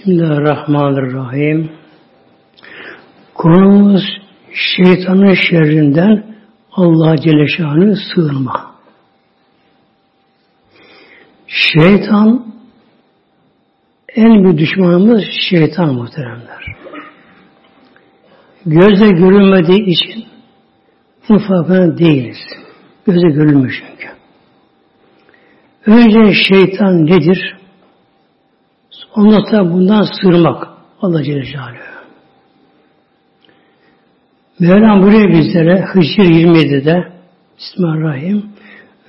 Bismillahirrahmanirrahim. Konumuz şeytanın şerrinden Allah Celle Şan'ı sığınma. Şeytan en büyük düşmanımız şeytan muhteremler. Gözle görünmediği için bunun değiliz. Göze görülmüyor çünkü. Önce şeytan nedir? Ondan sonra bundan sığırmak Allah Celle Celaluhu. Mevlam buraya bizlere Hicr 27'de Bismillahirrahmanirrahim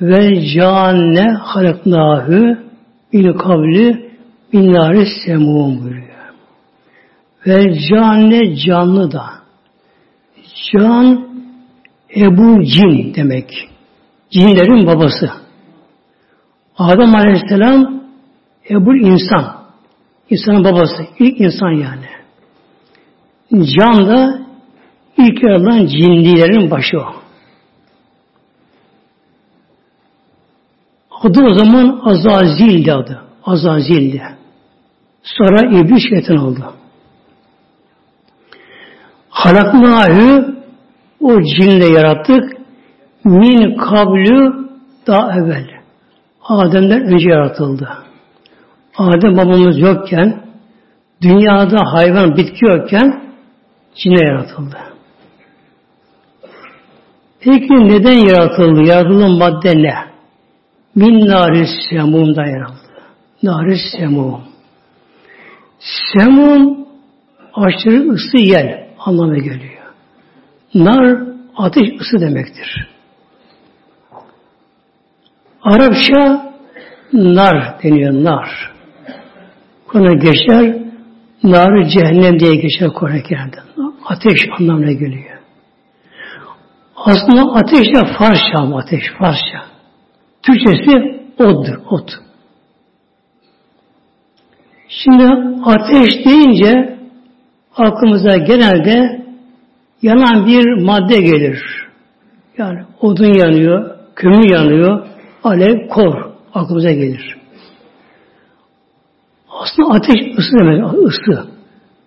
ve canne halaknahu bil kavli bin nari semum buyuruyor. Ve canne canlı da. Can Ebu Cin demek. Cinlerin babası. Adem Aleyhisselam Ebu insan. İnsanın babası. ilk insan yani. Can da ilk yaratılan cinlilerin başı o. Adı o zaman Azazil'di adı. Azazil'di. Sonra İblis şeytan oldu. Halaknâhü o cinle yarattık min kablü daha evvel. Adem'den önce yaratıldı. Adem babamız yokken, dünyada hayvan, bitki yokken cine yaratıldı. Peki neden yaratıldı? Yaratılan madde ne? Min naris semum'dan yaratıldı. Naris semum. Semum aşırı ısı yer anlamına geliyor. Nar ateş ısı demektir. Arapça nar deniyor, nar. Konu geçer, nar cehennem diye geçer Kur'an-ı. Ateş anlamına geliyor. Aslında ateş de Farsça ama ateş, Farsça. Türkçesi oddur, ot. Şimdi ateş deyince aklımıza genelde yanan bir madde gelir. Yani odun yanıyor, kömür yanıyor, alev, kor aklımıza gelir. Aslında ateş ısı demek, ısı.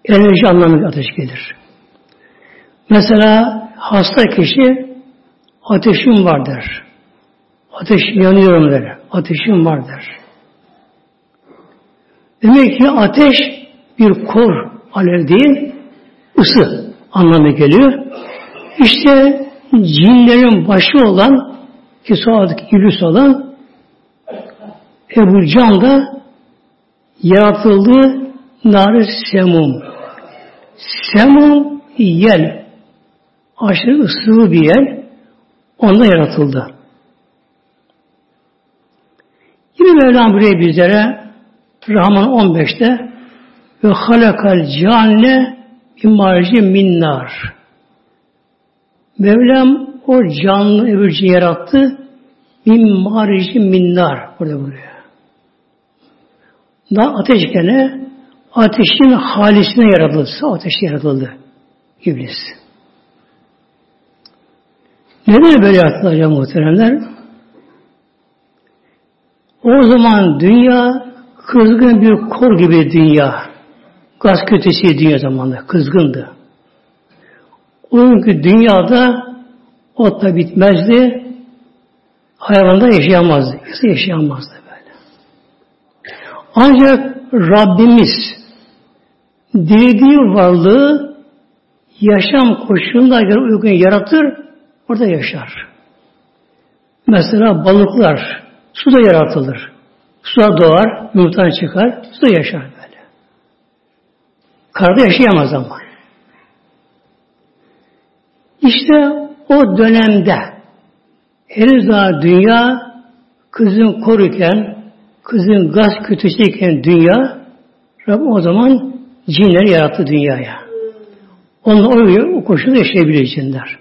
Enerji anlamında ateş gelir. Mesela hasta kişi ateşim var der. Ateş yanıyorum der. Ateşim var der. Demek ki ateş bir kor, alev değil, ısı anlamına geliyor. İşte cinlerin başı olan ki sonradaki iblis olan Ebu Can da yaratıldı nar semum. Semum yel. Aşırı ısılı bir yer. Onda yaratıldı. Yine Mevlam buraya bizlere Rahman 15'te ve halakal canne imarici minnar. Mevlam o canlı öbürcü yarattı min marici minnar burada buraya. Da ateş gene ateşin halisine yaratıldı. Ateş yaratıldı. İblis. Neden böyle yaratılacak muhteremler? O zaman dünya kızgın bir kor gibi dünya. Gaz kötesi dünya zamanında. Kızgındı. O dünyada ot da bitmezdi. Hayvanda yaşayamazdı. İnsan yaşayamazdı. Ancak Rabbimiz dilediği varlığı yaşam koşuluna göre uygun yaratır, orada yaşar. Mesela balıklar suda yaratılır. Suda doğar, yumurtadan çıkar, suda yaşar böyle. Karada yaşayamaz ama. İşte o dönemde henüz daha dünya kızın korurken, kızın gaz kötüsüyken dünya Rabbim o zaman cinleri yarattı dünyaya. Onlar o, o koşulda yaşayabilir cinler.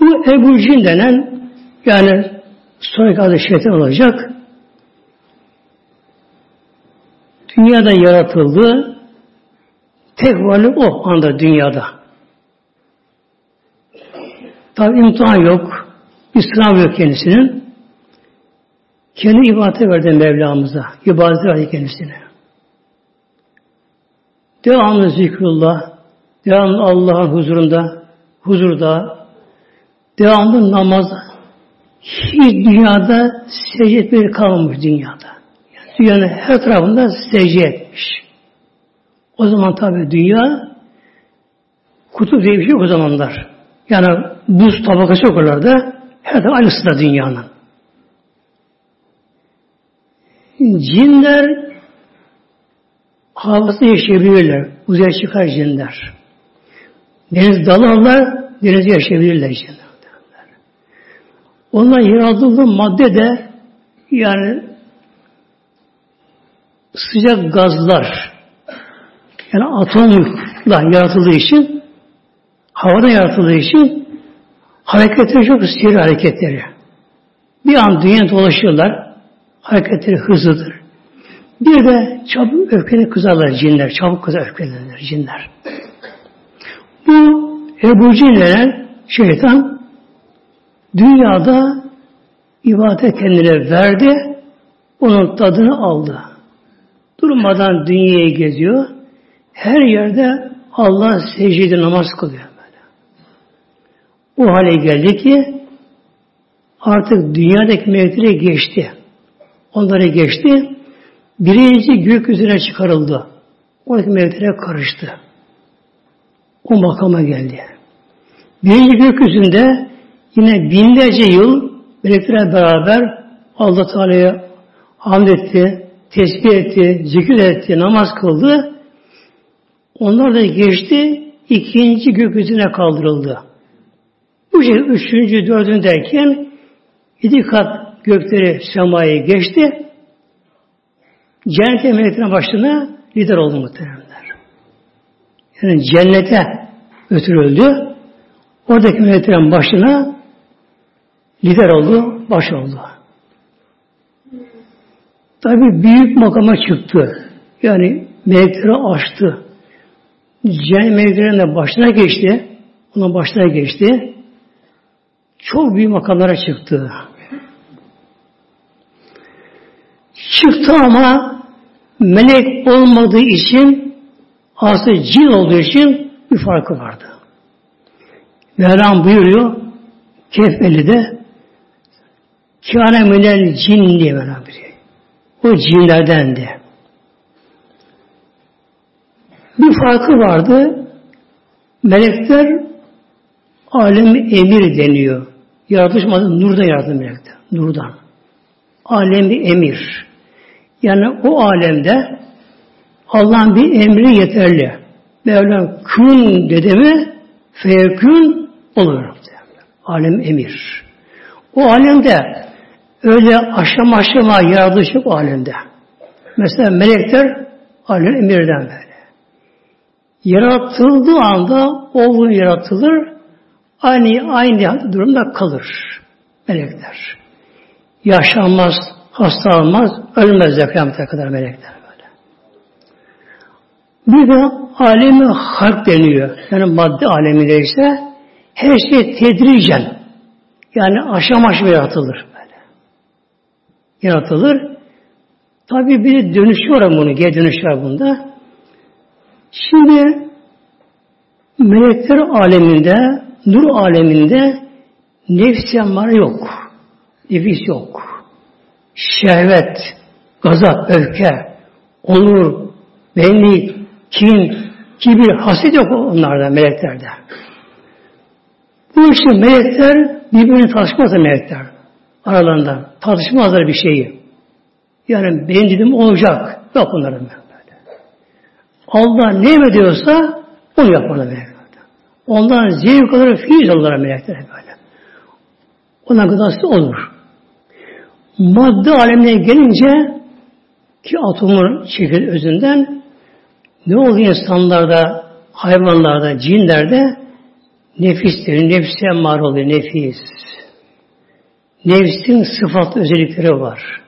Bu Ebu Cin denen yani sonraki adı şeytan olacak. Dünyada yaratıldı. Tek varlık o anda dünyada. Tabi imtihan yok. Bir sınav yok kendisinin. kendi ibadete verdi Mevlamıza. İbadet verdi kendisine. Devamlı zikrullah, devamlı Allah'ın huzurunda, huzurda, devamlı namaz. Hiç dünyada secde etmeye kalmamış dünyada. Yani dünyanın her tarafında secde etmiş. O zaman tabi dünya kutup diye bir şey o zamanlar. Yani buz tabakası yok oralarda. Her de aynısı da dünyanın. Cinler havası yaşayabilirler. Uzaya çıkar cinler. Deniz dalarlar, denize yaşayabilirler cinler. Onlar yaratıldığı madde de yani sıcak gazlar yani atomla yaratıldığı için havada yaratıldığı için hareketleri çok seri hareketleri. Bir an dünya dolaşıyorlar. Hareketleri hızlıdır. Bir de çabuk öfkeni kızarlar cinler. Çabuk kızar öfkelenirler cinler. Bu Ebu Cin şeytan dünyada ibadet kendine verdi. Onun tadını aldı. Durmadan dünyayı geziyor. Her yerde Allah secdede namaz kılıyor. O hale geldi ki artık dünyadaki melekleri geçti. Onları geçti. Birinci gökyüzüne çıkarıldı. Oradaki meleklere karıştı. O makama geldi. Birinci gökyüzünde yine binlerce yıl meleklerle beraber Allah Teala'ya hamd etti, tesbih etti, zikir etti, namaz kıldı. Onlar da geçti, ikinci gökyüzüne kaldırıldı. Bu şekilde üçüncü, dördüncü derken yedi kat gökleri semaya geçti. Cennete meleklerin başına lider oldu muhteremler. Yani cennete götürüldü. Oradaki meleklerin başına lider oldu, baş oldu. Tabi büyük makama çıktı. Yani melekleri açtı. Cennet meleklerin de başına geçti. Onun başına geçti. Çok büyük makamlara çıktı. Çıktı ama melek olmadığı için aslında cin olduğu için bir farkı vardı. Mevlam buyuruyor Kehf Kâne minel cin diye Mevlam buyuruyor. O cinlerdendi. Bir farkı vardı. Melekler alem emir deniyor. Yaratılmadı nurdan yarattı melekler. Nurdan. Alemi emir. Yani o alemde Allah'ın bir emri yeterli. Mevlam kün dedi mi feyekün olur. Alem emir. O alemde öyle aşama aşama yaratılış yok o alemde. Mesela melekler alem emirden böyle. Yaratıldığı anda olduğunu yaratılır, aynı aynı durumda kalır melekler. Yaşanmaz, hasta olmaz, ölmezler kıyamete kadar melekler böyle. Bir de alemi halk deniyor. Yani madde aleminde ise her şey tedricen yani aşama aşama yaratılır böyle. Yaratılır. Tabi bir dönüşüyor bunu, geri dönüş var bunda. Şimdi melekler aleminde, nur aleminde nefs yanları yok. Nefis yok şehvet, gazap, öfke, onur, benlik, kin, kibir, haset yok onlarda, meleklerde. Bu işte melekler birbirini tartışmazlar melekler aralarında. Tartışmazlar bir şeyi. Yani benim dedim olacak. Yok onların. Allah ne emrediyorsa onu yaparlar melekler. Ondan zevk alır, fiiz alırlar melekler böyle. Ona gıdası olur. Madde alemine gelince ki atomun çekil özünden ne oluyor insanlarda, hayvanlarda, cinlerde nefistir. Nefse mar oluyor, nefis. Nefsin sıfat özellikleri var.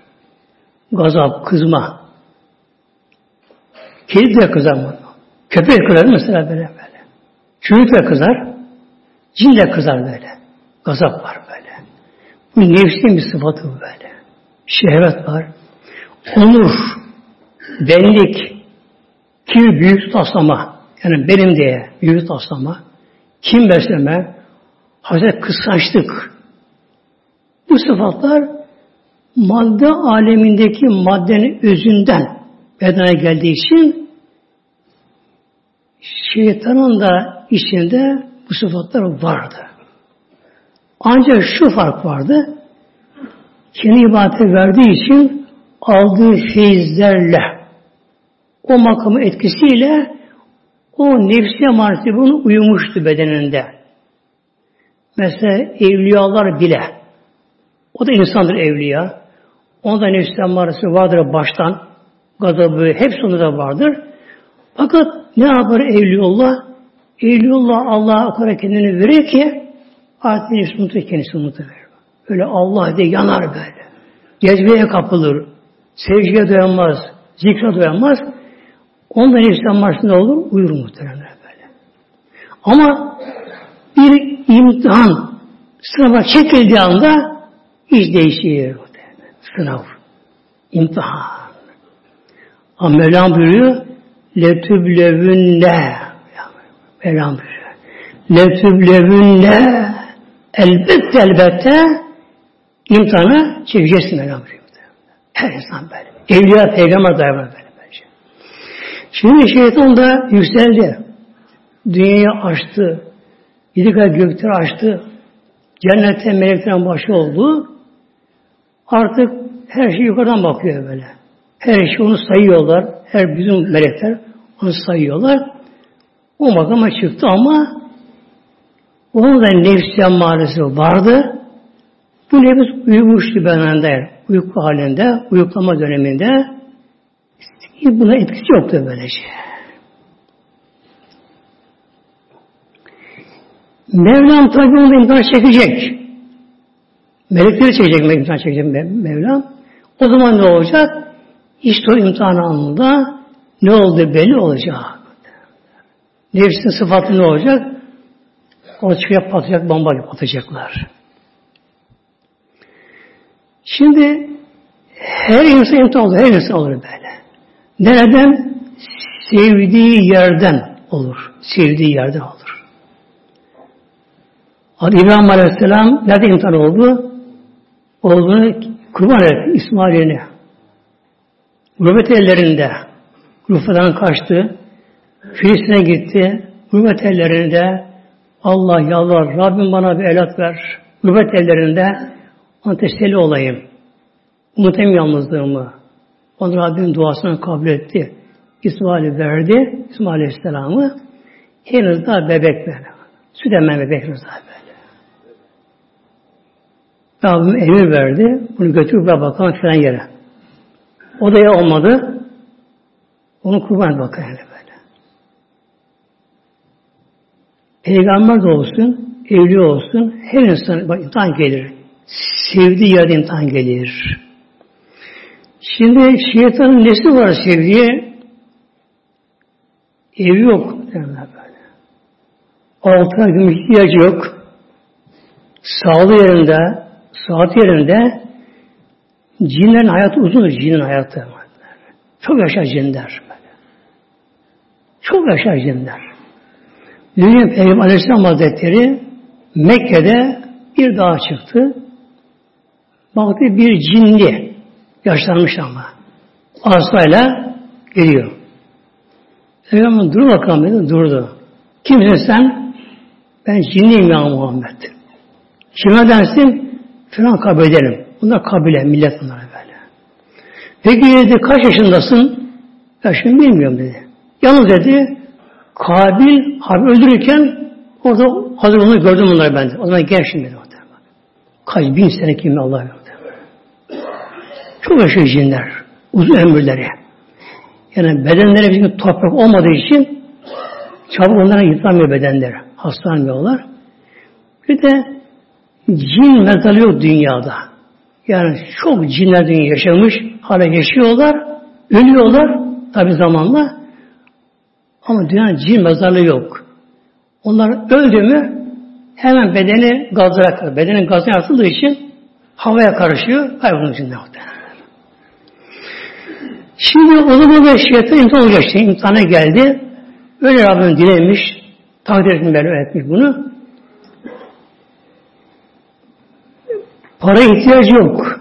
Gazap, kızma. Kedi de kızar mı? Köpek kızar mesela böyle da kızar. Cin de kızar böyle. Gazap var böyle. Bu nefsin bir sıfatı böyle. şehvet var, onur, benlik, kibir, büyük taslama, yani benim diye büyük taslama, kim besleme, hazret kıskançlık. Bu sıfatlar madde alemindeki maddenin özünden bedene geldiği için şeytanın da içinde bu sıfatlar vardı. Ancak şu fark vardı. Kendi ibadete verdiği için aldığı feyizlerle o makamı etkisiyle o nefsi marifeti bunu uyumuştu bedeninde. Mesela evliyalar bile o da insandır evliya. Onda nefsi marifeti vardır baştan. Gazabı hepsi onda da vardır. Fakat ne yapar Evliullah? Evliullah Allah'a o kadar kendini verir ki artık unutur kendisi unutur. Öyle Allah diye yanar böyle. Cezbeye kapılır. Sevgiye dayanmaz. Zikre dayanmaz. Ondan nefsi marşında olur? Uyur muhtemelen böyle. Ama bir imtihan sınava çekildiği anda iş değişiyor. Sınav. İmtihan. Ama Mevlam buyuruyor letüblevünne Mevlam buyuruyor. Letüblevünne elbette elbette imtihanı çekeceksin Mevlam buyuruyor. Her insan böyle. Evliya peygamber daima böyle bence. Şimdi şeytan da yükseldi. Dünyayı açtı. Yedi kadar gökleri açtı. Cennette meleklerin başı oldu. Artık her şey yukarıdan bakıyor böyle. Her şey onu sayıyorlar. Her bizim melekler onu sayıyorlar. O makama çıktı ama onun da nefsi maalesef vardı. Bu nefis uyumuştu benende. Uyku halinde, uyuklama döneminde. Buna etkisi yoktu böylece. Mevlam tabi onu imtihan çekecek. Melekleri çekecek, imtihan çekecek Mevlam. O zaman ne olacak? İşte o imtihan anında ne oldu belli olacak. Nefsin sıfatı ne olacak? O çıkıp patlayacak, bomba gibi atacaklar. Şimdi her insan imtihan olur, her insan olur böyle. Nereden? Sevdiği yerden olur. Sevdiği yerden olur. Hadi İbrahim Aleyhisselam nerede imtihan oldu? Oğlunu kurban etti İsmail'ine. Gurbet ellerinde Rufa'dan kaçtı. Filistin'e gitti. Gurbet ellerinde Allah yalvar Rabbim bana bir evlat ver. Gurbet ellerinde ona teselli olayım. Unutayım yalnızlığımı. Onu Rabbim duasını kabul etti. İsmail'i verdi. İsmail Aleyhisselam'ı henüz daha bebek böyle. Süt emen bebek henüz daha böyle. Rabbim emir verdi. Bunu götür ve bakalım filan yere. Odaya olmadı. Onu kurban bakalım böyle. Peygamber de olsun, evli olsun, her insan bak, imtihan gelir. Sevdiği yerde imtihan gelir. Şimdi şeytanın nesi var sevdiği? Evi yok. Böyle. Altına gümüş ihtiyacı yok. Sağlığı yerinde, saat yerinde cinlerin hayatı uzundur, cinin hayatı. Çok yaşar cinler. Çok yaşar cinler. Dünya Peygamber Aleyhisselam Hazretleri Mekke'de bir dağa çıktı. Baktı bir cinli yaşlanmış ama. Asayla geliyor. Peygamber dur bakalım dedi. Durdu. Kimsin sen? Ben cinliyim ya Muhammed. Kime dersin? Filan kabilerim. Bunlar kabile, millet bunlar böyle. Peki dedi kaç yaşındasın? Ya şimdi bilmiyorum dedi. Yalnız dedi Kabil Habil öldürürken orada hazır onu gördüm bunları ben de. O zaman gençim dedi. Kaç bin sene kimi Allah. Çok yaşıyor cinler. Uzun ömürleri. Yani bedenleri bizim toprak olmadığı için çabuk onlara yıpranmıyor bedenleri. Hastalanmıyorlar. Bir de cin mezarı yok dünyada. Yani çok cinler dünya yaşamış, hala yaşıyorlar, ölüyorlar tabi zamanla. Ama dünyanın cin mezarlığı yok. Onlar öldü mü hemen bedeni gazlara Bedenin gazına atıldığı için havaya karışıyor, kaybolur içinde. Şimdi o zaman da şeytan imtihan olacak işte. İmtihana geldi. Öyle Rabbim dilemiş. Takdir etmiş, etmiş bunu. Para ihtiyacı yok.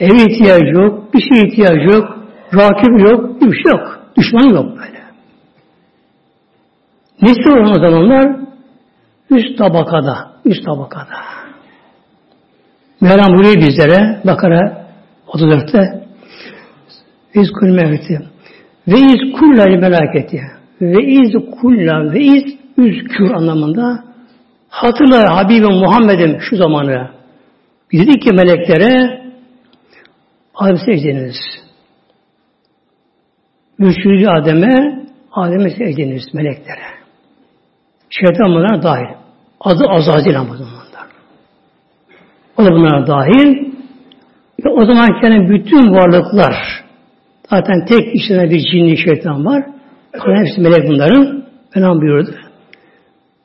Ev ihtiyacı yok. Bir şey ihtiyacı yok. Rakip yok. Bir şey yok. Düşman yok böyle. Nesi var o zamanlar? Üst tabakada. Üst tabakada. Mevlam buyuruyor bizlere Bakara 34'te iz kul mevti ve iz kullal melaketi ve iz kulla ve iz üzkür anlamında hatırla Habibim Muhammed'im şu zamanı dedik ki meleklere Adem secdeniz. Müşridi Adem'e Adem'e secdeniz meleklere. Şeytan bunlara dahil. Adı Azazil ama. O da bunlara dahil. Ve o zaman kendi bütün varlıklar zaten tek içinde bir cinli şeytan var. Kalan hepsi melek bunların. Mevlam buyurdu.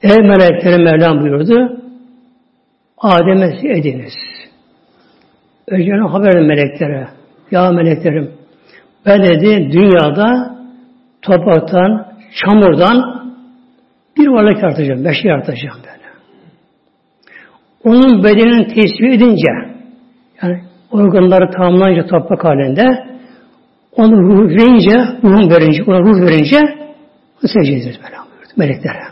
Ey meleklerin Mevlam buyurdu. Adem'e ediniz. Önceden haber meleklere. Ya meleklerim ben dedi dünyada topraktan, çamurdan bir varlık yaratacağım. Beşi yaratacağım böyle. Onun bedenini tesbih edince yani organları tamamlayınca toprak halinde onu ruh verince, ruhun verince, ona ruh verince secde ederiz meleklere.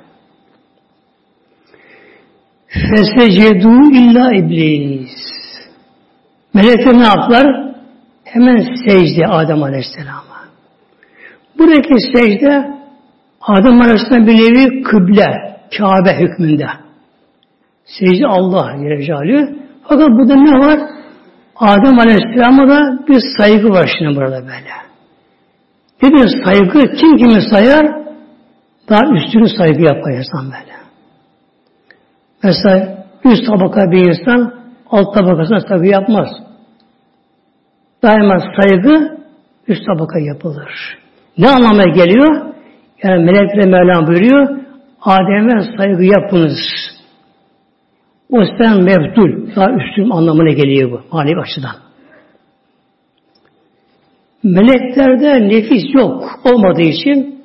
Fesecedu illa iblis. Melekler ne yaptılar? Hemen secde Adem Aleyhisselam'a. Buradaki secde Adem Aleyhisselam bir nevi kıble, Kabe hükmünde. Secde Allah Celle Fakat burada ne var? Adem Aleyhisselam'a da bir saygı var şimdi burada böyle. Nedir saygı? Kim kimi sayar? Daha üstünü saygı yapar insan böyle. Mesela üst tabaka bir insan alt tabakasına saygı yapmaz. Daima saygı üst tabaka yapılır. Ne anlama geliyor? Yani melekler Mevlam buyuruyor, Adem'e saygı yapınız. O sen mevdul, daha üstün anlamına geliyor bu manevi açıdan. Meleklerde nefis yok olmadığı için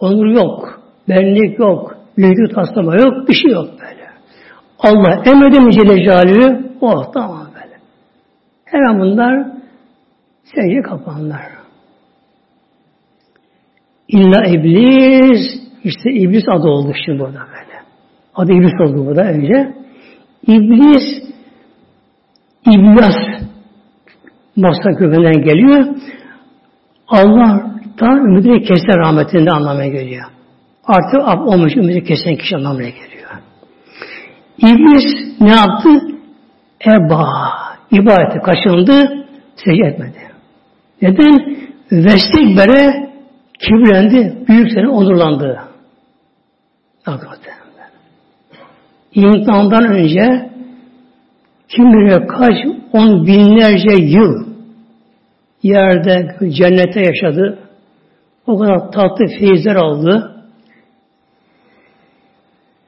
onur yok, benlik yok, büyüklük taslama yok, bir şey yok böyle. Allah emredi mi Celle Celaluhu? Oh tamam böyle. Hemen bunlar secde kapanlar. İlla iblis işte iblis adı oldu şimdi burada böyle. Adı iblis oldu burada önce. İblis iblis masa kökünden geliyor. Allah da ümidini keser rahmetinde anlamaya geliyor. Artık ab olmuş ümidi kesen kişi anlamına geliyor. İblis ne yaptı? Eba. ibadeti kaçındı, secde etmedi. Neden? Vestekbere kibirlendi, büyük seni onurlandı. İmtihandan önce kim bilir kaç on binlerce yıl yerde cennete yaşadı. O kadar tatlı feyizler aldı.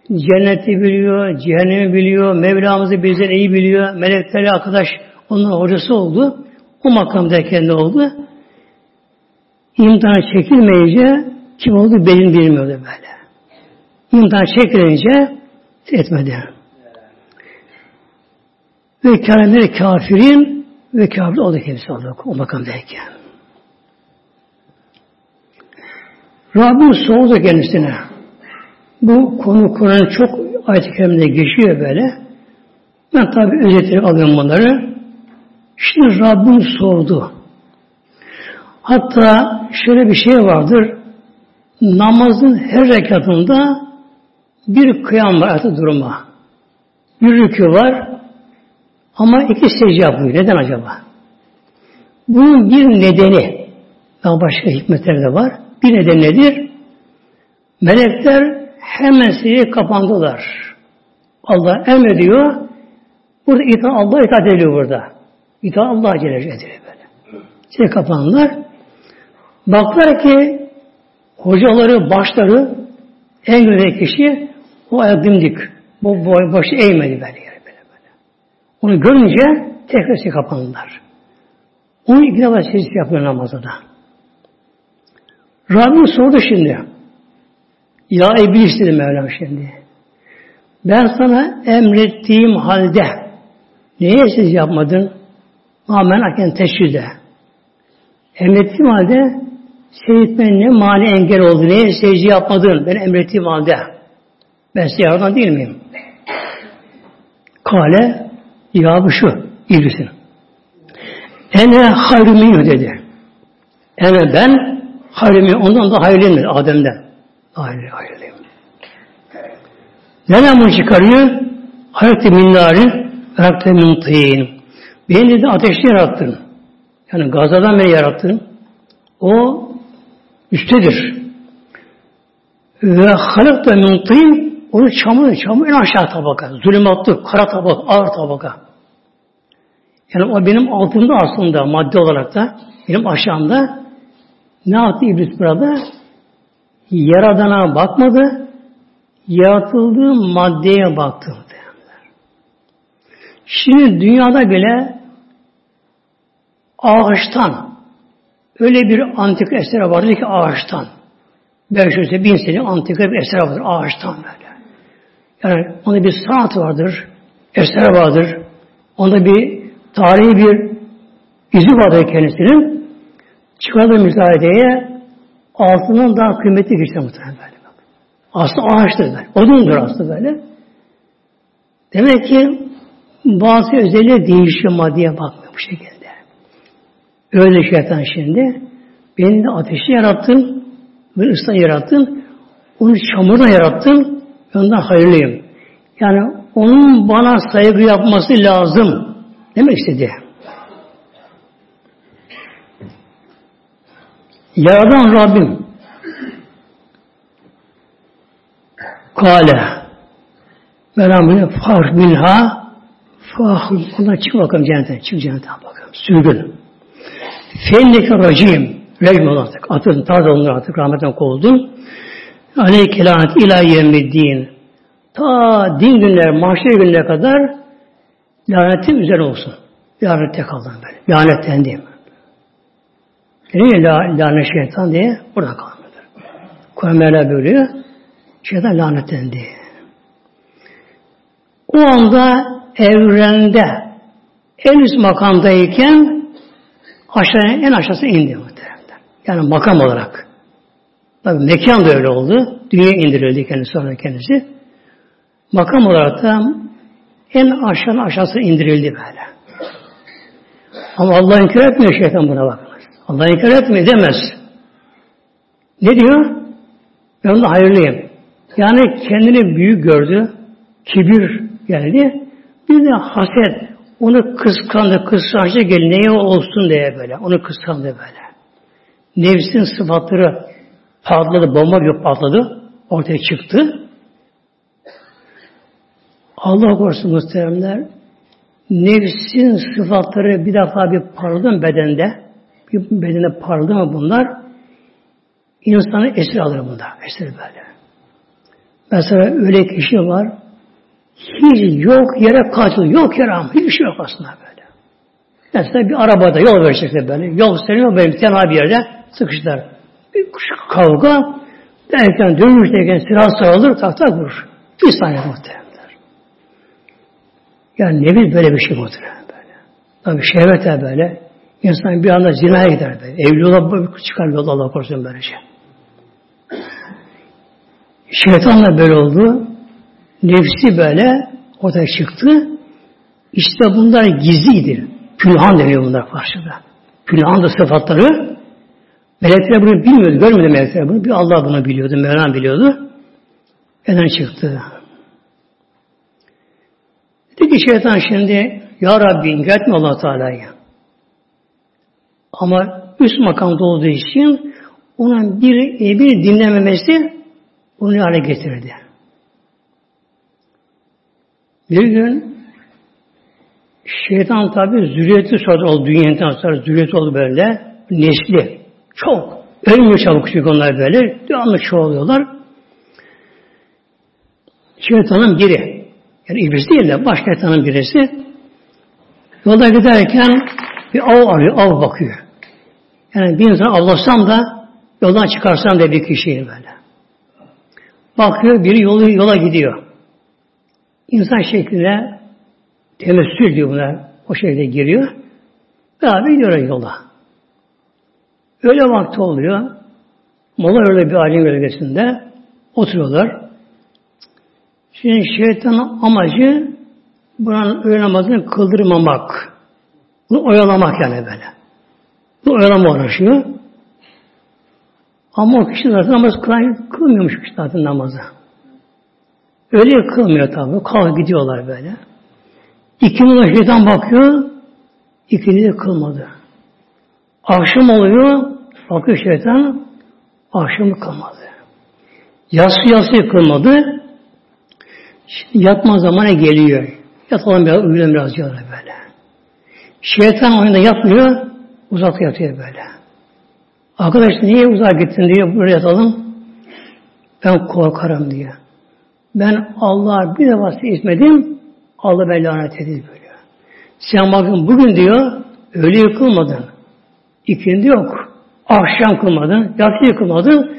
Cenneti biliyor, cehennemi biliyor, Mevlamızı bizden iyi biliyor, meleklerle arkadaş onun hocası oldu. O makamdayken ne oldu? İmtihana çekilmeyince kim oldu belin bilmiyordu böyle. İmtihan çekilince etmedi. Ve kânemleri kafirin ve kafir oldu kendisi oldu o makamdayken. Rabbim soğudu kendisine. Bu konu Kur'an çok ayet-i kerimde geçiyor böyle. Ben tabi özetleri alıyorum bunları. Şimdi Rabbim sordu. Hatta şöyle bir şey vardır. Namazın her rekatında bir kıyam var artık duruma. Bir rükü var ama iki secde yapıyor. Neden acaba? Bunun bir nedeni daha başka hikmetler de var. Bir neden nedir? Melekler hemen secdeye kapandılar. Allah emrediyor. Burada itaat Allah itaat ediyor burada. İtaat Allah Celle Celaluhu böyle. Şey kapandılar. Baklar ki hocaları, başları en güzel kişi o ayak dimdik. Bu başı eğmedi böyle, böyle, böyle. Onu görünce tekrar kapandılar. Onu iki defa secde yapıyor namazda da. Rabbim sordu şimdi. Ya İblis dedi Mevlam şimdi. Ben sana emrettiğim halde niye siz yapmadın? Amen aken teşhide. Emrettiğim halde seyretmen ne mani engel oldu? Niye secde yapmadın? Ben emrettiğim halde. Ben size yardım değil miyim? Kale cevabı şu İblis'in. Ene hayrü dedi. Ene ben hayrü ondan da hayırlıyım dedi Adem'den. Hayır, hayırlıyım. Neden bunu çıkarıyor? Hayatı min narin, hayatı min tîn. Beni dedi ateşte yarattın. Yani gazadan beni yarattın. O üsttedir. Ve halak da min tîn, onu çamur, çamur en aşağı tabaka. Zulümatlı, kara tabaka, ağır tabaka. Yani o benim altımda aslında madde olarak da benim aşağımda ne yaptı iblis burada? Yaradana bakmadı, yaratıldığı maddeye baktı. Şimdi dünyada bile ağaçtan öyle bir antik eser vardı ki ağaçtan. 500 bin sene antika bir eser vardır ağaçtan böyle. Yani onda bir sanat vardır, eser vardır. Onda bir tarihi bir izi vardır kendisinin. Çıkardığı müsaadeye altından daha kıymetli geçti muhtemelen böyle. Aslında ağaçtır böyle. Odundur aslında böyle. Demek ki bazı özellikle değişiyor maddeye bakmıyor bu şekilde. Öyle şeytan şimdi. Beni de ateşi yarattın, beni ıslah yarattın, onu çamurda yarattın, ondan hayırlıyım. Yani onun bana saygı yapması lazım. Demek istedi. Yaradan Rabbim Kale Mevlam far minha fah ondan çık bakalım cennetten çık cennetten bakalım sürgün fenneke racim rejim artık atın taze onları artık rahmetten kovuldun aleyke lanet ila din ta din günler mahşer gününe kadar lanetin üzerine olsun lanette kaldın böyle lanetlendim Niye lanet şeytan diye burada kalmadır. Kur'an Mevla buyuruyor. Şeytan lanetlendi. O anda evrende en üst makamdayken aşağıya en aşağısı indi muhtemelen. Yani makam olarak. Tabii mekan da öyle oldu. Dünya indirildi kendisi sonra kendisi. Makam olarak da en aşağının aşağısı indirildi böyle. Ama Allah inkar etmiyor şeytan buna bakmaz. Allah inkar etmiyor demez. Ne diyor? Ben onda hayırlıyım. Yani kendini büyük gördü. Kibir geldi. Bir de haset. Onu kıskandı, kıskançlı gel neye olsun diye böyle. Onu kıskandı böyle. Nefsin sıfatları patladı, bomba gibi patladı. Ortaya çıktı. Allah korusun muhteremler. Nefsin sıfatları bir defa bir parladı bedende. Bir bedene parladı mı bunlar? İnsanı esir alır bunda. Esir böyle. Mesela öyle kişi var. Hiç yok yere kaçıyor. Yok yere ama. Hiçbir şey yok aslında böyle. Mesela bir arabada yol verecekler böyle. Yol seriyor böyle bir bir yerde sıkıştılar. Bir kavga derken dönmüş derken silah sarılır tak vurur. Bir saniye muhteremler. Yani ne böyle bir şey muhterem böyle. Tabi şehvet böyle. İnsan bir anda zinaya gider böyle. Evli yola çıkar yolda Allah korusun böylece. Şey. Şeytanla böyle oldu. Nefsi böyle ortaya çıktı. İşte bunlar gizliydi. Külhan deniyor bunlar karşıda. Külhan da sıfatları. Melekler bunu bilmiyordu. Görmedi melekler bunu. Bir Allah bunu biliyordu. Mevlam biliyordu. Neden çıktı? Dedi ki şeytan şimdi Ya Rabbi inkar etme allah Teala'yı. Ama üst makamda olduğu için onun bir, bir dinlememesi onu hale getirdi. Bir gün şeytan tabi zürriyeti sonra oldu. Dünyadan sonra zürriyeti oldu böyle. Nesli. Çok. Ölmüyor çabuk çünkü onlar böyle. Devamlı çoğalıyorlar. Şeytanın biri. Yani iblis değil de başka şeytanın birisi. Yolda giderken bir av arıyor, av bakıyor. Yani bir insan avlasam da Yoldan çıkarsam da bir kişiyi böyle. Bakıyor biri yolu, yola gidiyor. İnsan şekline temessül diyor buna. O şekilde giriyor. Beraber gidiyor yola. Öyle vakti oluyor. Mola öyle bir alim bölgesinde oturuyorlar. Şimdi şeytanın amacı buranın öğle namazını kıldırmamak. Bunu oyalamak yani böyle. Bu oyalama uğraşıyor. Ama o kişi zaten namaz kılmıyormuş kişi zaten namazı. Öyle kılmıyor tabi. Kalk gidiyorlar böyle. İkindi şeytan bakıyor. İkindi de kılmadı. Akşam oluyor. Bakıyor şeytan. Akşamı kılmadı. Yası yası kılmadı. Şimdi yatma zamanı geliyor. Yatalım biraz, uyuyalım biraz diyorlar böyle. Şeytan oyunda yatmıyor. Uzakta yatıyor böyle. Arkadaş niye uzağa gittin diye buraya yatalım. Ben korkarım diye. Ben Allah'a bir defa ismedim. Allah ben lanet edildi böyle. Sen bakın bugün diyor öyle yıkılmadın. İkindi yok. Akşam kılmadın. Yatsı yıkılmadın.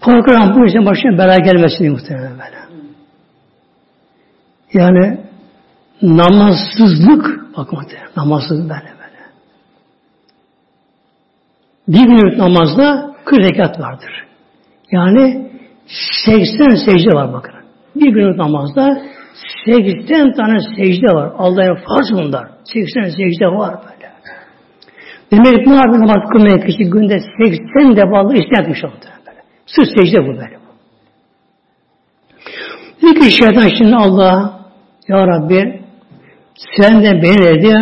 Korkarım bu işin başına bela gelmesin muhtemelen böyle. Yani namazsızlık bak muhtemelen namazsızlık böyle böyle. Bir günlük namazda 40 rekat vardır. Yani 80 secde var bakın. Bir günlük namazda 80 tane secde var. Allah'a farz bunlar. 80 secde var böyle. Demek ne yapıyor namaz kılmayan kişi günde 80 defa Allah istenmiş oldu. Böyle. Sırf secde bu böyle. Peki şeytan şimdi Allah Ya Rabbi sen de beni dedi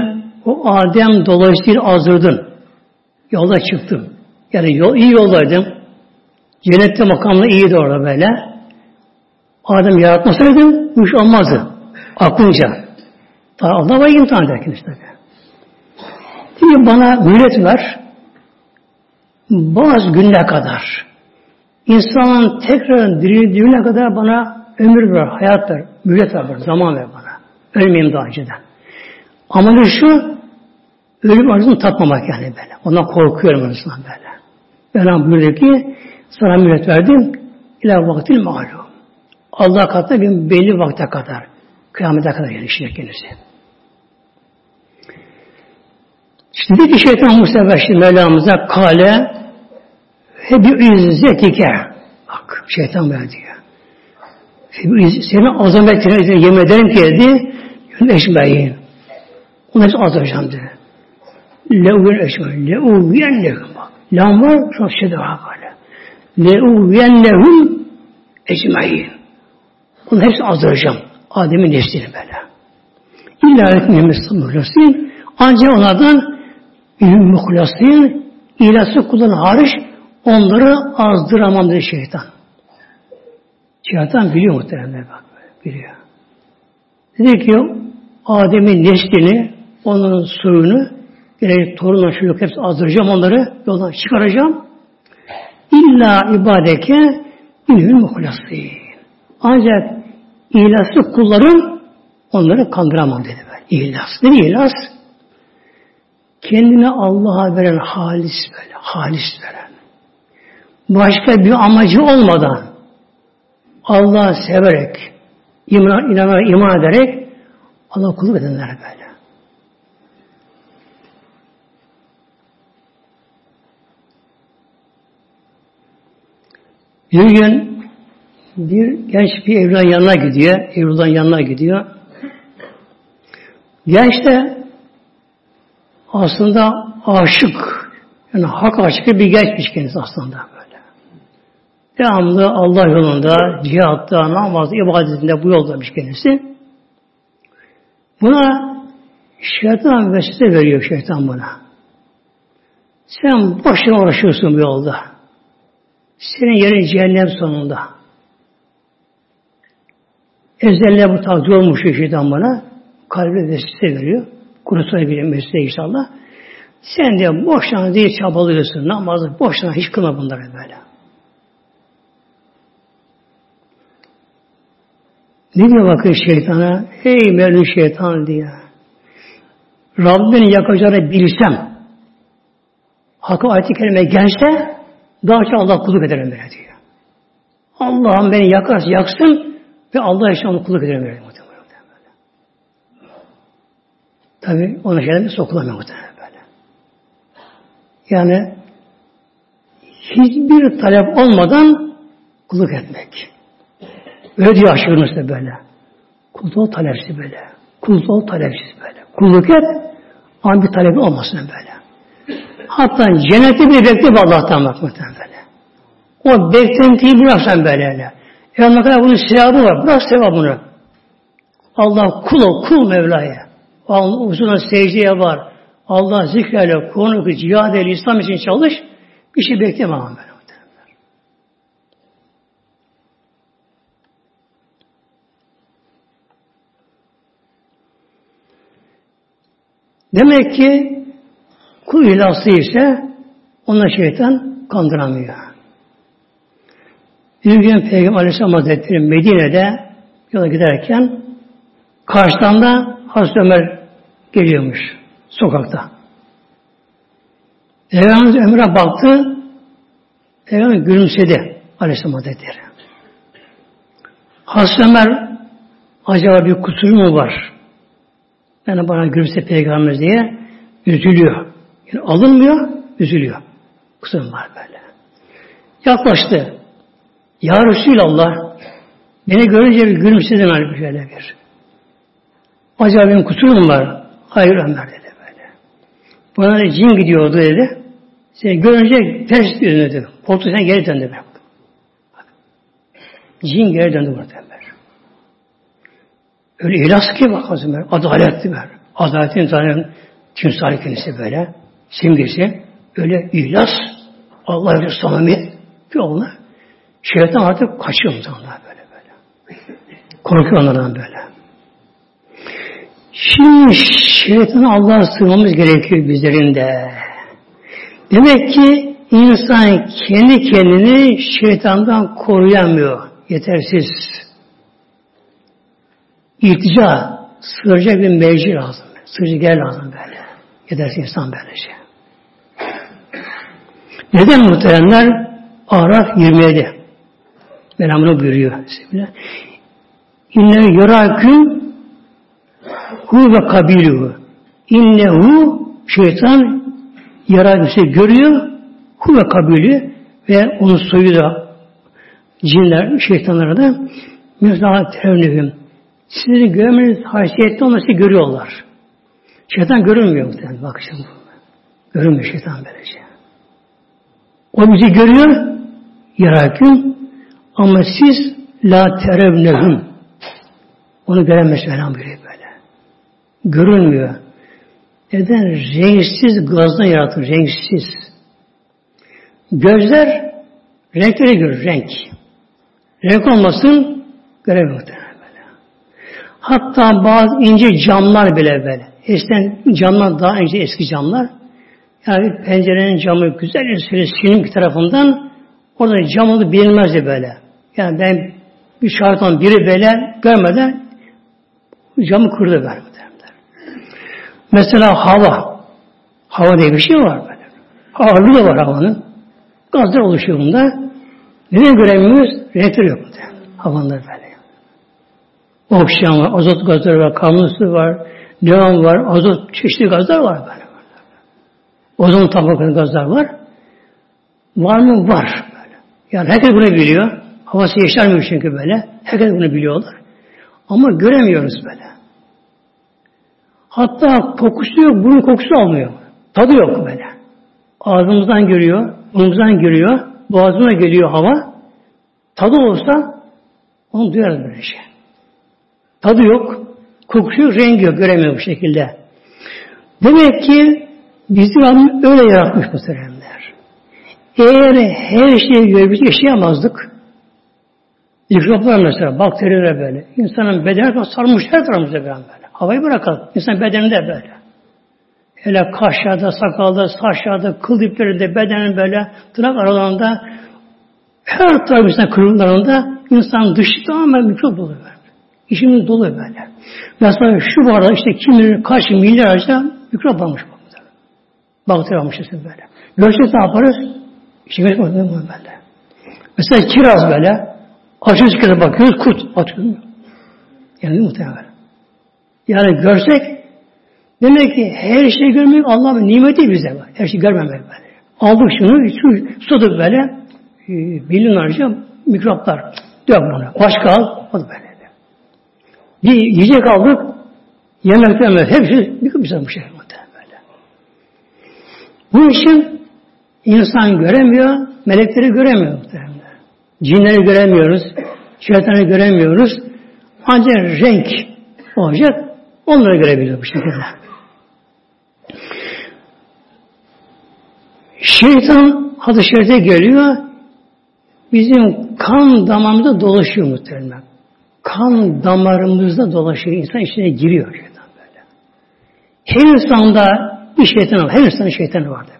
o Adem dolayısıyla azdırdın. Yolda çıktım. Yani yol, iyi yoldaydım. Cennette makamla iyiydi orada böyle. Adem yaratmasaydı bu iş olmazdı. Aklınca. Daha Allah var imtihan ederken işte. Şimdi bana mühlet ver. Bazı günler kadar. İnsanın tekrar dirildiğine kadar bana ömür ver, hayat ver, mühlet ver, zaman ver bana. Ölmeyeyim daha önceden. Ama şu, ölüm arzunu tatmamak yani böyle. Ondan korkuyorum arzundan böyle. Mevlam buyuruyor ki, sana mühlet verdim, ila vaktil malum. Allah katında bir belli vakte kadar. Kıyamete kadar gelişecek kendisi. Şimdi bir şeytan Musa şimdi Mevlamıza kale hebi izzetike bak şeytan böyle diyor. Senin azametine yemin ederim ki dedi eşmeyin. Onu hepsi azaracağım dedi. Leuven eşmeyin. Leuven lehum bak. Lam var şu şeyde var böyle. Leuven lehum ecmain. Bunu hepsini azdıracağım. Adem'in neslini böyle. İlla etmeyemiz muhlasin. Ancak onlardan muhlasin ilası kullanan hariç onları azdıramam dedi şeytan. Şeytan biliyor muhtemelen bak. Biliyor. Dedi ki Adem'in neslini, onun suyunu, gelecek torunla çocuk hepsi azdıracağım onları, yoldan çıkaracağım. İlla ibadeke ünlü muhlasin. Ancak İhlaslı kullarım onları kandıramam dedi ben. İhlas. Ne ihlas? Kendine Allah'a veren halis böyle. Halis veren. Başka bir amacı olmadan Allah'ı severek inanarak, iman ederek Allah kulluk edenler böyle. Bir gün bir genç bir evladın yanına gidiyor. Evlullah'ın yanına gidiyor. Genç de aslında aşık. Yani hak aşık bir gençmiş kendisi aslında böyle. Devamlı Allah yolunda, cihatta, namazda, ibadetinde bu yoldaymış kendisi. Buna şeytan vesile veriyor şeytan buna. Sen başına uğraşıyorsun bu yolda. Senin yerin cehennem sonunda. Ezelle bu takdir olmuş şeytan bana. Kalbe vesile veriyor. Kurusuna bir mesleği inşallah. Sen de boşuna değil çabalıyorsun. Namazı boşuna hiç kılma bunları böyle. Ne diyor bakın şeytana? Ey melun şeytan diye. Rabbinin yakacağını bilsem, hakkı ayet-i kerime gelse, daha çok Allah kulluk ederim böyle diyor. Allah'ım beni yakarsa yaksın ve Allah için onu kulluk ederim böyle. Tabi ona şeyden sokulamıyor muhtemelen böyle. Yani hiçbir talep olmadan kulluk etmek. Öyle diyor aşırı böyle. Kulluk ol talepsiz böyle. Kulluk ol talepsiz böyle. Kulluk et ama bir talebi olmasın böyle. Hatta cenneti bile bekle Allah'tan bak muhtemelen. O beklentiyi bıraksan böyle Ya ne kadar bunun sevabı var. Bırak sevabını. Allah kul ol, kul Mevla'ya. Allah uzun secdeye var. Allah zikreyle, konu, cihad eyle, İslam için çalış. Bir şey bekleme böyle. Demek ki kul ilası ise ona şeytan kandıramıyor. Bir gün Peygamber Aleyhisselam Hazretleri Medine'de yola giderken karşıdan da Hazreti Ömer geliyormuş sokakta. Peygamber Ömer'e baktı, Peygamber gülümsedi Aleyhisselam Hazretleri. Hazreti Ömer acaba bir kusur mu var? Yani bana gülümse Peygamber diye üzülüyor. Yani alınmıyor, üzülüyor. Kusurum var böyle. Yaklaştı. Ya Resulallah beni görünce bir gülümsedin halbuki şöyle bir. Acaba benim kusurum var. Hayır Ömer dedi böyle. Bana da cin gidiyordu dedi. Seni görünce ters döndü. Koltuktan geri döndü. Bak. Cin geri döndü burada Ömer. Öyle ilas ki bak Ömer. Adaletli Ömer. Adaletin zaten timsali kendisi böyle. Simgesi. Öyle ihlas. Allah öyle samimiyet ki onlar. Şeytan artık kaçıyor onlar böyle böyle. Korkuyor onlardan böyle. Şimdi şeytana Allah'a sığmamız gerekiyor bizlerin de. Demek ki insan kendi kendini şeytandan koruyamıyor. Yetersiz. İltica, sığıracak bir mevci lazım. Sığırcı gel lazım böyle. Yetersiz insan böyle şey. Neden muhteremler? Araf 27. Mevlam buyuruyor. İnne yoraküm hu ve kabiluhu. İnnehu şeytan yaratmışı görüyor. Hu ve kabilü ve onun soyu da cinler, şeytanlara da mesela tevnühüm. Sizin görmeniz haysiyette olması görüyorlar. Şeytan görünmüyor muhtemelen. Bak şimdi. Görünmüyor şeytan böylece. O bizi görüyor. Yarakün ama siz la terevnehum. Onu göremez Mevlam buyuruyor böyle. Görünmüyor. Neden? Renksiz gazdan yaratılır. Renksiz. Gözler renkleri görür. Renk. Renk olmasın göremiyor böyle. Hatta bazı ince camlar bile böyle. Eskiden camlar daha ince eski camlar. Yani pencerenin camı güzel şöyle silim tarafından orada cam oldu bilinmezdi böyle. Yani ben bir şarttan biri böyle görmeden camı kırdı böyle. Mesela hava. Hava diye bir şey var böyle. Ağırlığı da var havanın. Gazlar oluşuyor bunda. Neden göremiyoruz? Renkleri yok burada. Havanlar böyle. Oksijen var, azot gazları var, karbondioksit var, neon var, azot çeşitli gazlar var böyle. Ozon tabakalı gazlar var. Var mı? Var. Böyle. Yani herkes bunu biliyor. Havası yaşarmıyor çünkü böyle. Herkes bunu biliyorlar. Ama göremiyoruz böyle. Hatta kokusu yok, burun kokusu almıyor. Tadı yok böyle. Ağzımızdan görüyor, burnumuzdan görüyor, boğazına geliyor hava. Tadı olsa onu duyarız böyle şey. Tadı yok, kokusu yok, rengi yok, göremiyor bu şekilde. Demek ki bizi Rabbim öyle yaratmış bu muhteremler. Eğer her şeyi görebilsek yaşayamazdık. Mikroplar mesela, bakteriler böyle. İnsanın bedeni sarmış her tarafımızda böyle. Havayı bırakalım. İnsan bedeninde böyle. Hele kaşlarda, sakalda, saçlarda, kıl diplerinde, bedenin böyle tırnak aralarında her tarafı insan kırımlarında insan dışı tamamen mikrop dolu böyle. İşimiz dolu böyle. Mesela şu barda işte kim kaç milyarca mikrop varmış burada. Bakteri varmış işte böyle. Görsek ne yaparız? Geçmez böyle. Mesela kiraz böyle. Açıyoruz kiraz bakıyoruz kurt atıyor. Yani muhtemelen. Yani görsek demek ki her şeyi görmek Allah'ın nimeti bize var. Her şeyi görmemek böyle. Aldık şunu, su, suduk böyle e, milyonlarca mikroplar. Dök bunu. Başka al. O da böyle. Bir yiyecek aldık. Yemekten böyle. Hepsi kıpırsan bu şey. Böyle. Bu için insan göremiyor, melekleri göremiyor muhtemelen. Cinleri göremiyoruz, şeytanı göremiyoruz. Ancak renk olacak, onları görebiliyor bu şekilde. Şeytan hadis şerifte geliyor, bizim kan damarımızda dolaşıyor muhtemelen. Kan damarımızda dolaşıyor, insan içine giriyor şeytan böyle. Her insanda bir şeytan var, her insanın şeytanı vardır.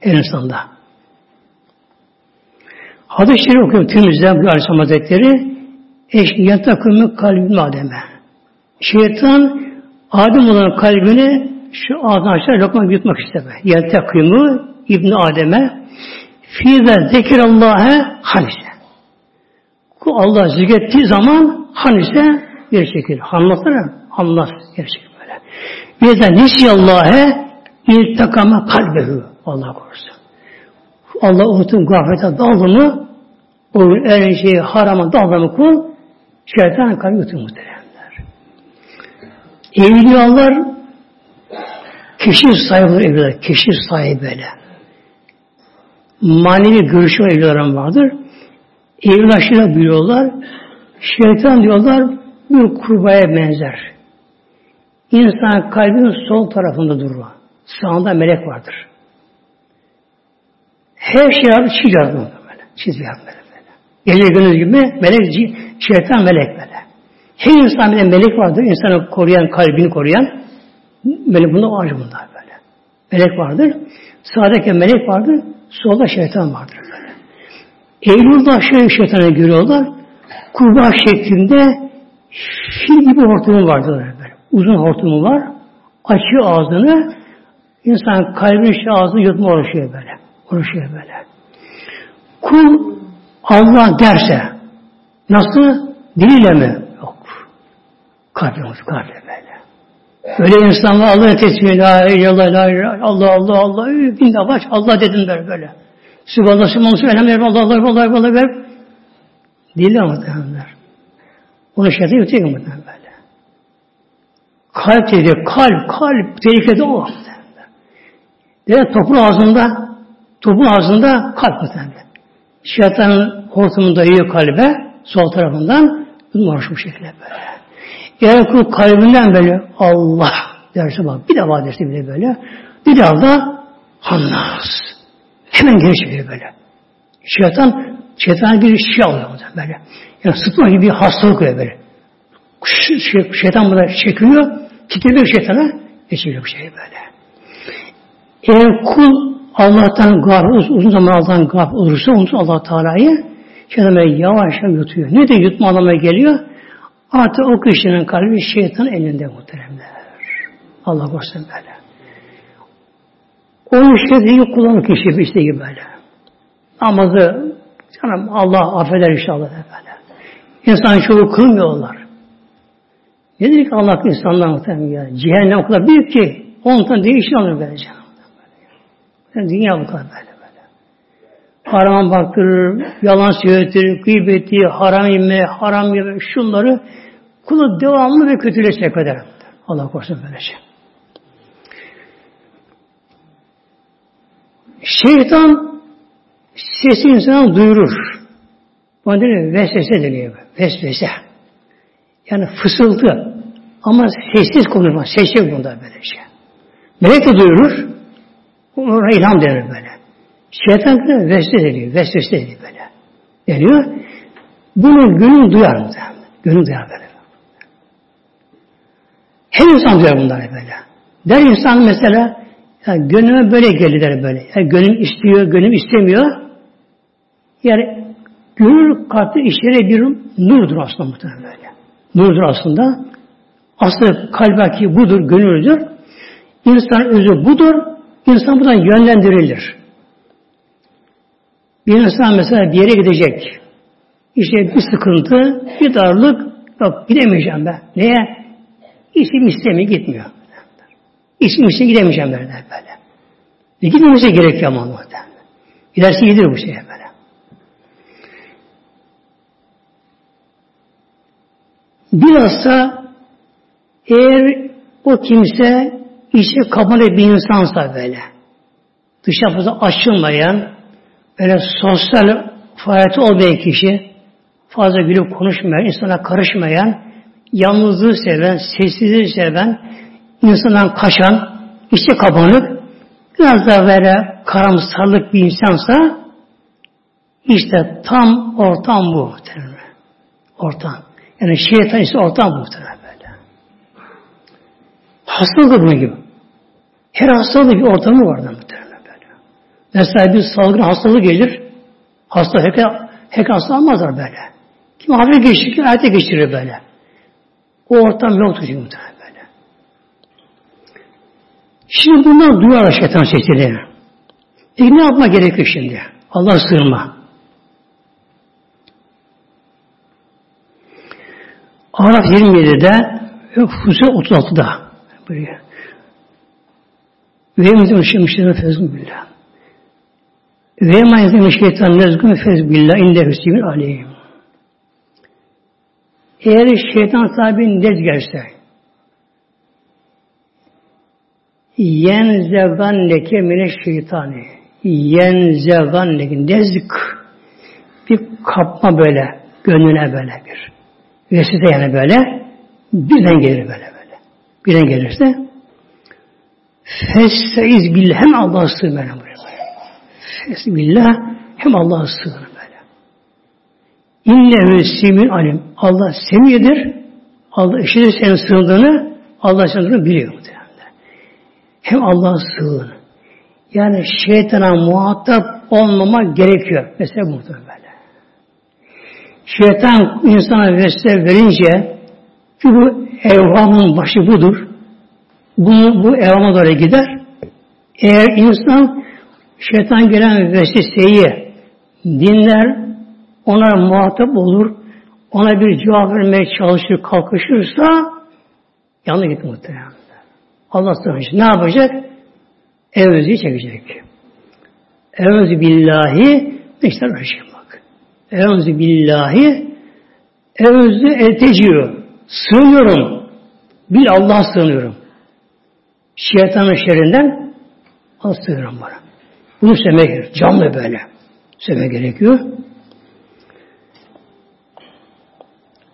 Her insanda. Hadis-i Şerif okuyorum Tirmiz'den bu Aleyhisselam Hazretleri eşliyen takımı kalbin Adem'e. Şeytan Adem olan kalbini şu ağzını açar lokma yutmak isteme. Yen takımı İbn Adem'e fize zekirallâhe hanise. Bu Allah zikrettiği zaman hanise bir şekilde. Anlatır Anlat bir şekilde böyle. Ve de nisiyallâhe iltakama kalbehu. Allah korusun. Allah unutun gaflete daldı mı o her şeyi harama daldı mı kul şeytan kalbi yutur muhteremler. Evliyalar keşif sahibi evliyalar. Keşif sahibi böyle. Manevi görüşü evliyalarım vardır. Evliyaşıyla biliyorlar. Şeytan diyorlar bir kurbağaya benzer. İnsan kalbinin sol tarafında durur. Sağında melek vardır. Her şey abi çiz yazdı böyle. Çiz yazdı böyle. Gece gündüz gibi melek, şeytan melek böyle. Her insan bir melek vardır. İnsanı koruyan, kalbini koruyan. Melek bunda var bunlar böyle. Melek vardır. Sağdaki melek vardır. Solda şeytan vardır böyle. Eylül'de şöyle şeytanı görüyorlar. Kurbağa şeklinde fil gibi hortumu vardır böyle. Uzun hortumu var. Açıyor ağzını. İnsan kalbin işte ağzını yutma uğraşıyor böyle. Uğraşıyor böyle. Kul Allah derse nasıl? Diliyle mi? Yok. Kalple olsun, kalple böyle. Öyle insan var Allah'a tesbih la ilahe la ilahe Allah Allah Allah bin baş Allah dedim böyle böyle. Sübhanallah Sübhanallah Sübhanallah Allah Allah Allah Allah Allah Dille muhtemelenler. Onu şeytan yutuyor muhtemelen böyle. Kalp dedi, kalp, kalp tehlikede o. Dedi topun ağzında, topun ağzında kalp muhtemelen. Şeytanın hortumunda yiyor kalbe, sol tarafından, bunu bu şekilde böyle. Eğer kul kalbinden böyle Allah derse bak bir defa derse bile böyle bir daha da Hannas. Hemen geri çekiyor böyle. Şeytan şeytan bir şey alıyor böyle. Yani sıtma gibi bir hastalık oluyor böyle. Şey, şeytan buna çekiyor, titriyor şeytana, geçiriyor bir şey böyle. Eğer kul Allah'tan gafil, uzun zaman Allah'tan gafil olursa, unutsa allah Teala'yı, böyle yavaş yavaş yutuyor. Ne de yutma anlamına geliyor? Artık o kişinin kalbi şeytan elinde muhteremler. Allah korusun böyle. O şeytanı kullanır kişi işte gibi böyle. Namazı canım Allah affeder inşallah böyle. İnsan çoğu kılmıyorlar. Nedir ki Allah insanlar muhtemelen ya? Cehennem o kadar büyük ki ondan değişik alır böyle canım. Yani dünya bu kadar böyle böyle. Haram baktırır, yalan söyletir, gıybeti, haram yeme, haram yeme, şunları kulu devamlı ve kötüyle sevk eder. Allah korusun böylece. Şey. Şeytan sesi insana duyurur. Buna deniyor vesvese deniyor. Vesvese. Yani fısıltı. Ama sessiz konuşma. Ses yok bunda böyle şey. Melek de duyurur. Ona ilham denir böyle. Şeytan vesvese deniyor. Vesvese deniyor böyle. Deniyor. Bunu gönül duyar mı? Gönül duyar böyle. Her insan duyar bunları böyle. Der insan mesela yani gönlüme böyle geldi der böyle. Yani gönlüm istiyor, gönlüm istemiyor. Yani gönül kalpte işlere bir nurdur aslında muhtemelen böyle. Nurdur aslında. Aslında kalbaki budur, gönüldür. İnsan özü budur. İnsan buradan yönlendirilir. Bir insan mesela bir yere gidecek. İşte bir sıkıntı, bir darlık, yok gidemeyeceğim ben. Neye? İşim istemiyor, gitmiyor. İşim istemiyor, gidemeyeceğim böyle böyle. Ve gitmemesi gerekiyor ama muhtemelen. Giderse iyidir bu şey böyle. Bilhassa eğer o kimse içe kapalı bir insansa böyle, dışa fazla açılmayan, böyle sosyal faaliyeti olmayan kişi, fazla gülüp konuşmayan, insana karışmayan, yalnızlığı seven, sessizliği seven, insandan kaçan, içe kapanık, biraz da böyle karamsarlık bir insansa, işte tam ortam bu. Ortam. Yani şeytan ise ortam bu böyle. Hastalık bunun gibi. Her hastalık bir ortamı vardır muhtemelen böyle. Mesela bir salgın hastalığı gelir. Hasta herkes, herkes hasta almazlar böyle. Kim hafif geçirir, kim hayata geçirir böyle. O ortam yoktur çünkü muhtemelen böyle. Şimdi bundan duyarlar şeytan sesleri. E ne yapma gerekiyor şimdi? Allah sığınma. Araf 27'de Fusul 36'da buraya. Ve emzim şeytan fezgün billah. Ve emzim şeytan nezgün fezgün billah inde hüsnü aleyhim. Eğer şeytan sahibi nez gelse yenzegan leke mine şeytani yenzegan leke nezk bir kapma böyle gönlüne böyle bir vesile yani böyle birden gelir böyle Birden gelirse Festeiz billah hem Allah'a sığın böyle buraya böyle. Festeiz billah hem Allah'a sığın böyle. İnnehu simin alim. Allah semiyedir. Allah işidir senin sığındığını Allah sığındığını biliyor. Hem Allah'a sığın. Yani şeytana muhatap olmama gerekiyor. Mesela bu böyle. Şeytan insana vesile verince ki bu evhamın başı budur. Bunu, bu evhama doğru gider. Eğer insan şeytan gelen vesileyi dinler, ona muhatap olur, ona bir cevap vermeye çalışır, kalkışırsa yanına gitti muhtemelen. Allah sığınacak. Ne yapacak? Evzi çekecek. Evzi billahi işte uğraşıyor bak. Evzi billahi evzi eteciyor. Sığınıyorum. Bil Allah'a sığınıyorum. Şeytanın şerrinden Allah sığınıyorum bana. Bunu sevmek gerekiyor. Canlı böyle. Sevmek gerekiyor.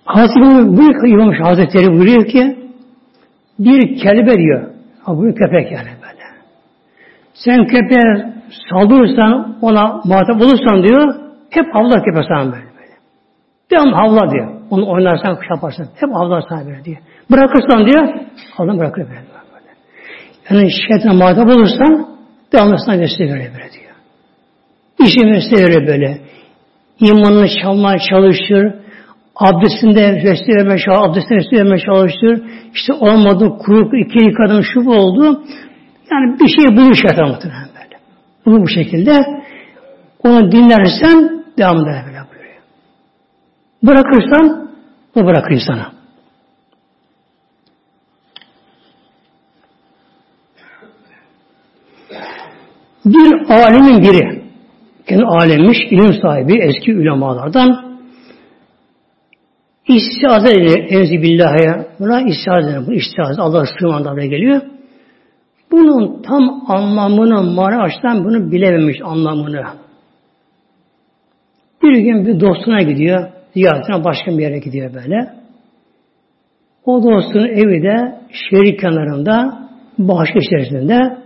Hazreti bu İmam Hazretleri buyuruyor ki bir kelbe diyor. Ha, bu köpek yani böyle. Sen köpeğe saldırırsan ona muhatap olursan diyor hep havlar köpek sana böyle. böyle. Devamlı havla diyor. Onu oynarsan, kuş yaparsan. Hep havlar sana böyle diyor. Bırakırsan diyor Allah bırakır böyle. Yani şeytan muhatap olursan devamlı sana vesile böyle böyle diyor. İşin vesile böyle böyle. İmanını çalmaya çalışır, abdestinde vesile vermeye çalışır, abdestinde vesile vermeye çalışır. İşte olmadı, kuru, iki yıkadım, şu oldu. Yani bir şey bulur şeytan muhtemelen böyle. Bunu bu şekilde onu dinlersen devam eder böyle buyuruyor. Bırakırsan o bırakır sana. Bir alemin biri, kendi alemmiş, ilim sahibi, eski ulemalardan istiaze edilir. Enzi billah'a. Buna istiaze edilir. Bu istiaze. Allah sığınma geliyor. Bunun tam anlamını, mana açıdan bunu bilememiş anlamını. Bir gün bir dostuna gidiyor. Ziyaretine başka bir yere gidiyor böyle. O dostun evi de şehir kenarında, bahçe içerisinde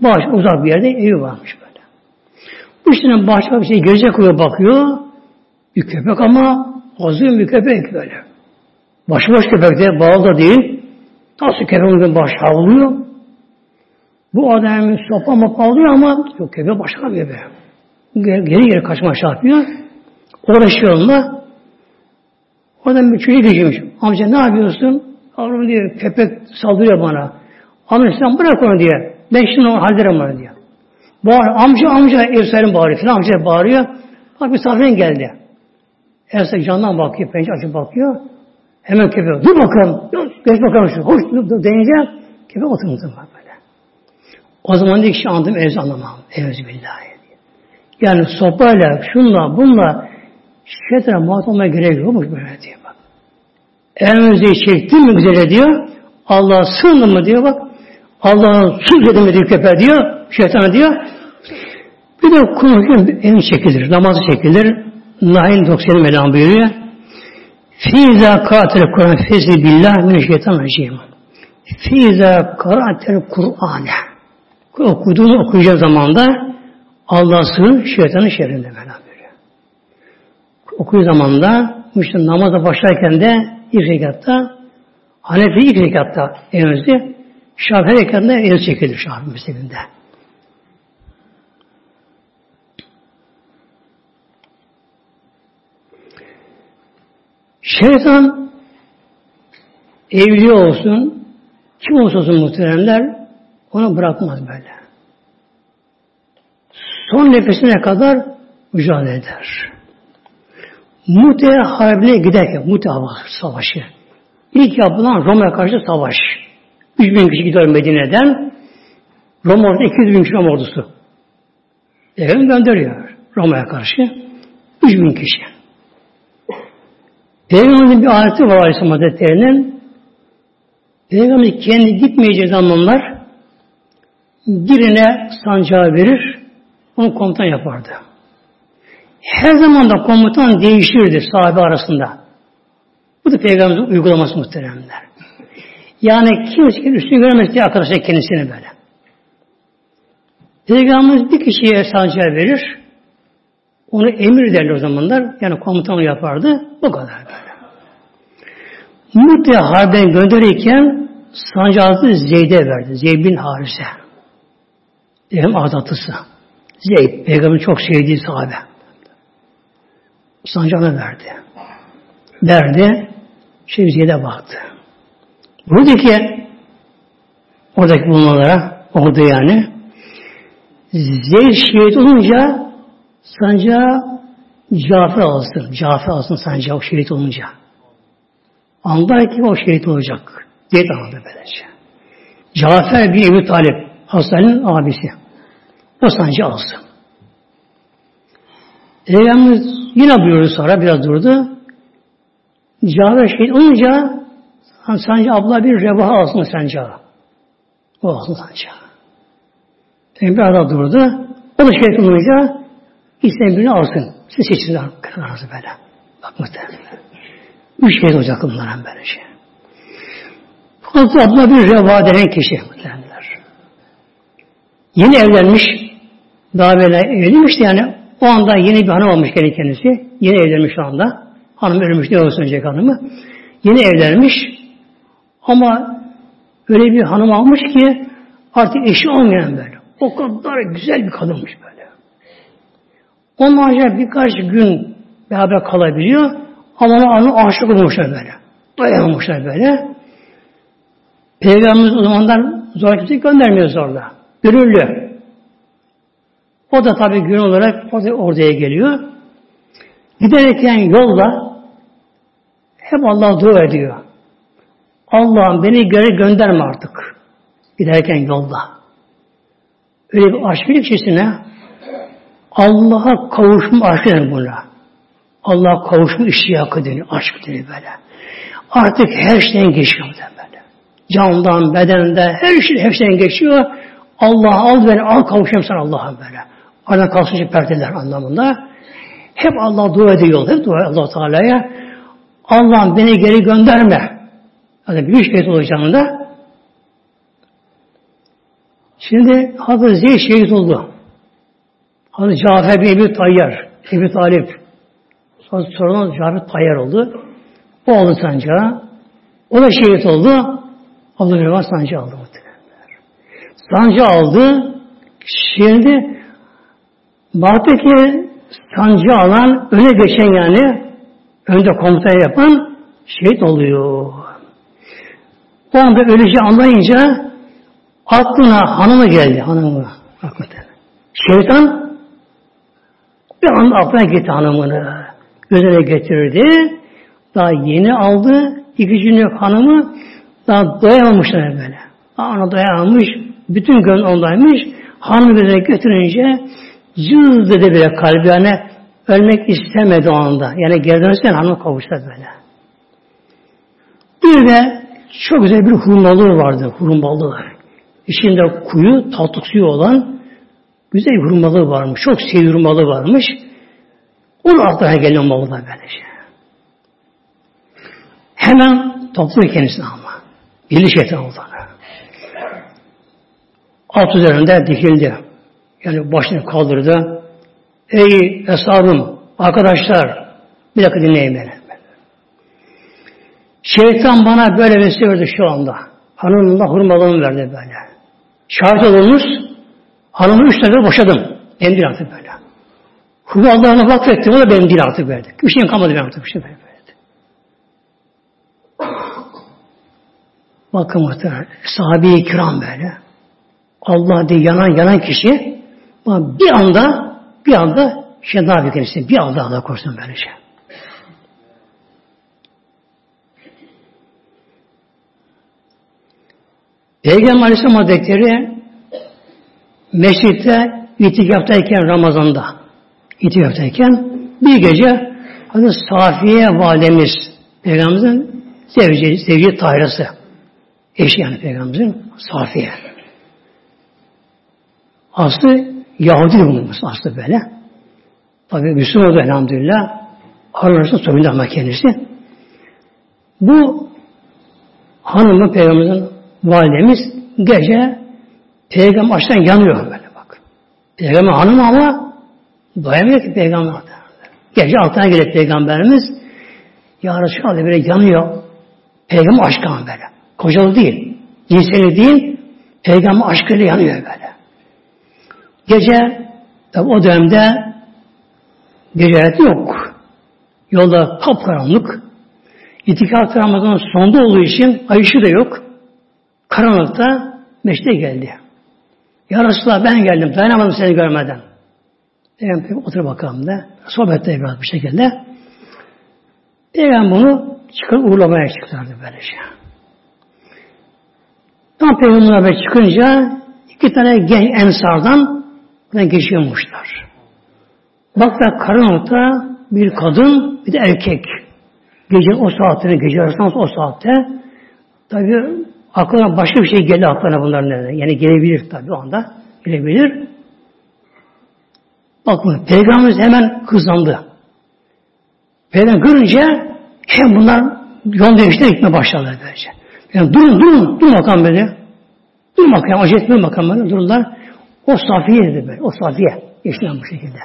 bahçe uzak bir yerde evi varmış böyle. Bu işin bahçe bir şey göze koyuyor bakıyor. Bir köpek ama azim bir köpek böyle. Başıboş köpek de bağlı değil. Nasıl köpeğin baş havlıyor. Bu adamın sopa mı alıyor ama yok köpek başka bir köpek. Geri geri kaçma şey yapıyor. Uğraşıyor onunla. Oradan bir çocuk geçmiş. Amca ne yapıyorsun? Yavrum diyor köpek saldırıyor bana. Amca sen bırak onu diye. Ben şimdi onu hallederim onu diyor. Bağır, amca amca ev bağırıyor. Filan amca bağırıyor. Bak misafirin geldi. Ev camdan bakıyor. Pencere açıp bakıyor. Hemen köpek dur bakalım. Geç bakalım şu. Hoş dur, dur deyince köpek oturmuş böyle. O zaman diyor ki anladım evzi anlamam. Evzi billahi. Yani sopayla, şunla, bunla şeytana muhatap olmaya gerek yokmuş böyle diyor bak. Elimizi çektin mi güzel diyor. Allah sığındı mı diyor bak. Allah'ın sus edin mi diyor köpeğe diyor. Şeytana diyor. Bir de konuşurken elini çekilir. Namazı çekilir. Nail 90 melam buyuruyor. Fiza katil Kur'an fezi billah min şeytan racim. Fiza katil Kur'an. Okuduğunu okuyacak zamanda Allah sığın şeytanın şerrinde bela Okuyor zamanda işte namaza başlarken de ilk rekatta Hanefi ilk rekatta elimizde Şafii rekatında el çekilir Şafii mezhebinde. Şeytan evli olsun, kim olsa olsun muhteremler onu bırakmaz böyle. Son nefesine kadar mücadele eder. Mute Harbi'ne giderken, Mute Savaşı, ilk yapılan Roma'ya karşı savaş. 3 bin kişi gidiyor Medine'den. Roma orada 200 bin kişi Roma ordusu. Efendim gönderiyor Roma'ya karşı. 3 bin kişi. Peygamberin bir ayeti var Aleyhisselam Hazretleri'nin. Peygamber kendi gitmeyeceği zamanlar birine sancağı verir, onu komutan yapardı. Her zaman da komutan değişirdi sahabe arasında. Bu da peygamberin uygulaması muhteremler. Yani kimse üstünü göremez diye arkadaşlar kendisini böyle. Peygamberimiz bir kişiye sancağı verir. Onu emir derler o zamanlar. Yani komutanı yapardı. Bu kadar böyle. Mutle Harben gönderirken sancağı Zeyd'e verdi. Zeyd bin Harise. Hem adatısı. Zeyd, Peygamber'in çok sevdiği sahabe. Sancağını verdi. Verdi. Şimdi Zeyd'e baktı. Buradaki oradaki bulunmalara oldu yani. Zeyd şehit olunca sancağı Cafer alsın. Cafer alsın sancağı o şehit olunca. Anlar ki o şehit olacak. Zeyd anladı böylece. Cafer bin Ebu Talip Hasan'ın abisi. O sancağı alsın. Peygamberimiz yine buyurdu sonra biraz durdu. Cafer şehit olunca sence abla bir rebaha alsın sancağı. O alsın sancağı. Peygamber arada durdu. O da şehit olunca isteyen birini alsın. Siz seçin arası böyle. Bak muhtemelen. Üç şehit olacak bunların böyle şey. Fakat abla bir reva denen kişi muhtemelenler. Yeni evlenmiş. Daha böyle evlenmiş yani o anda yeni bir hanım olmuş kendi kendisi. Yeni evlenmiş şu anda. Hanım ölmüş ne olsun önceki hanımı. Yeni evlenmiş. Ama öyle bir hanım almış ki artık eşi olmayan böyle. O kadar güzel bir kadınmış böyle. Onunla ancak birkaç gün beraber kalabiliyor. Ama ona aşık olmuşlar böyle. Dayanmışlar böyle. Peygamberimiz o zamanlar zor kimse göndermiyor zorla. Gönüllü. O da tabi gün olarak oraya geliyor. Giderken yolda hep Allah dua ediyor. Allah'ım beni geri gönderme artık. Giderken yolda. Öyle bir aşk ilişkisine Allah'a kavuşma aşkı denir buna. Allah'a kavuşma iştiyakı deniyor. Aşk deniyor böyle. Artık her şeyden geçiyor böyle. Candan, bedenden, her şey hepsinden geçiyor. Allah al beni, al kavuşayım sana Allah'a böyle. Aradan kalsın perdeler anlamında. Hep Allah dua ediyor. Hep dua Allah Teala'ya. Allah'ım beni geri gönderme. Yani bir şehit olacağında şimdi Hazreti Zeyd şehit oldu. Hazreti Cafer bin Ebu Tayyar, Ebu Talip. Sonra sonradan Cafer Tayyar oldu. O oldu sancağı. O da şehit oldu. Abdülrahman sancı aldı. Sancı aldı. Şimdi baktı ki sancı alan öne geçen yani önde komuta yapan şehit oluyor. O anda öleceği anlayınca aklına hanımı geldi. Hanımı. Hakikaten. Şeytan bir anda aklına gitti hanımını. Gözüne getirdi. Daha yeni aldı. İki günlük hanımı daha doyamamışlar böyle. Ana doyamamış. Bütün gönül ondaymış. Hanım gözüne götürünce cız dedi bile kalbi yani ölmek istemedi o anda. Yani geri dönsen hanım kavuştu böyle. Bir de çok güzel bir hurmalığı vardı. Hurmalığı. İçinde kuyu, tatlı suyu olan güzel bir hurmalığı varmış. Çok sevgi hurmalığı varmış. Onun aklına geliyor malı da böylece. Hemen topluyor kendisini ama. Bildi şeytan olduğunu. Alt üzerinde dikildi. Yani başını kaldırdı. Ey eshabım, arkadaşlar, bir dakika dinleyin beni. Şeytan bana böyle vesile verdi şu anda. Hanımla hurmalığımı verdi böyle. Şahit olunuz, hanımı üç tane boşadım. Benim değil artık böyle. Hurmalığına vakfettim, o da benim değil artık verdi. Bir şeyim kalmadı benim artık. Bir şey böyle. Bakın muhtemelen sahabe-i kiram böyle. Allah diye yanan yanan kişi bir anda bir anda şey daha bir kendisi. Bir anda Allah korusun böyle şey. Peygamber Aleyhisselam Hazretleri mescitte itikaftayken Ramazan'da itikaftayken bir gece Hazreti Safiye validemiz Peygamberimizin sevci, sevci tayrası eşi yani Peygamberimizin Safiye. Aslı Yahudi bulunmuş aslı böyle. Tabi Müslüman oldu elhamdülillah. Arasında soyundu ama kendisi. Bu hanımı Peygamberimizin validemiz gece Peygamber açtan yanıyor böyle bak. Peygamber hanım ama doyamıyor ki Peygamber. Gece altına gelip Peygamberimiz Ya Resulallah böyle yanıyor. Peygamber aşkı böyle. Kocalı değil. Cinseli değil. Peygamber aşkıyla yanıyor böyle. Gece tabi o dönemde gece yok. Yolda kapkaranlık. İtikaf Ramazan'ın sonunda olduğu için ay da yok. Karanlıkta meşte geldi. Ya Resulallah ben geldim. Dayanamadım seni görmeden. Peygamber otur bakalım da. Sohbette biraz bir şekilde. Peygamber bunu çıkar uğurlamaya çıkardı böylece. Tam Peygamber çıkınca iki tane genç ensardan buradan geçiyormuşlar. Baklar karanlıkta bir kadın bir de erkek. Gece o saatte, gece arasında o saatte tabi aklına başka bir şey geldi aklına bunların nerede. Yani gelebilir tabi o anda. Gelebilir. Bakın Peygamberimiz hemen kızlandı. Peygamber görünce hem bunlar yol değiştirip gitmeye başladılar böylece. Yani durun durun durun bakalım böyle. Dur bakalım acele etmeyin bakalım böyle. Dururlar. O Safiye dedi böyle. O Safiye. Yaşayan bu şekilde.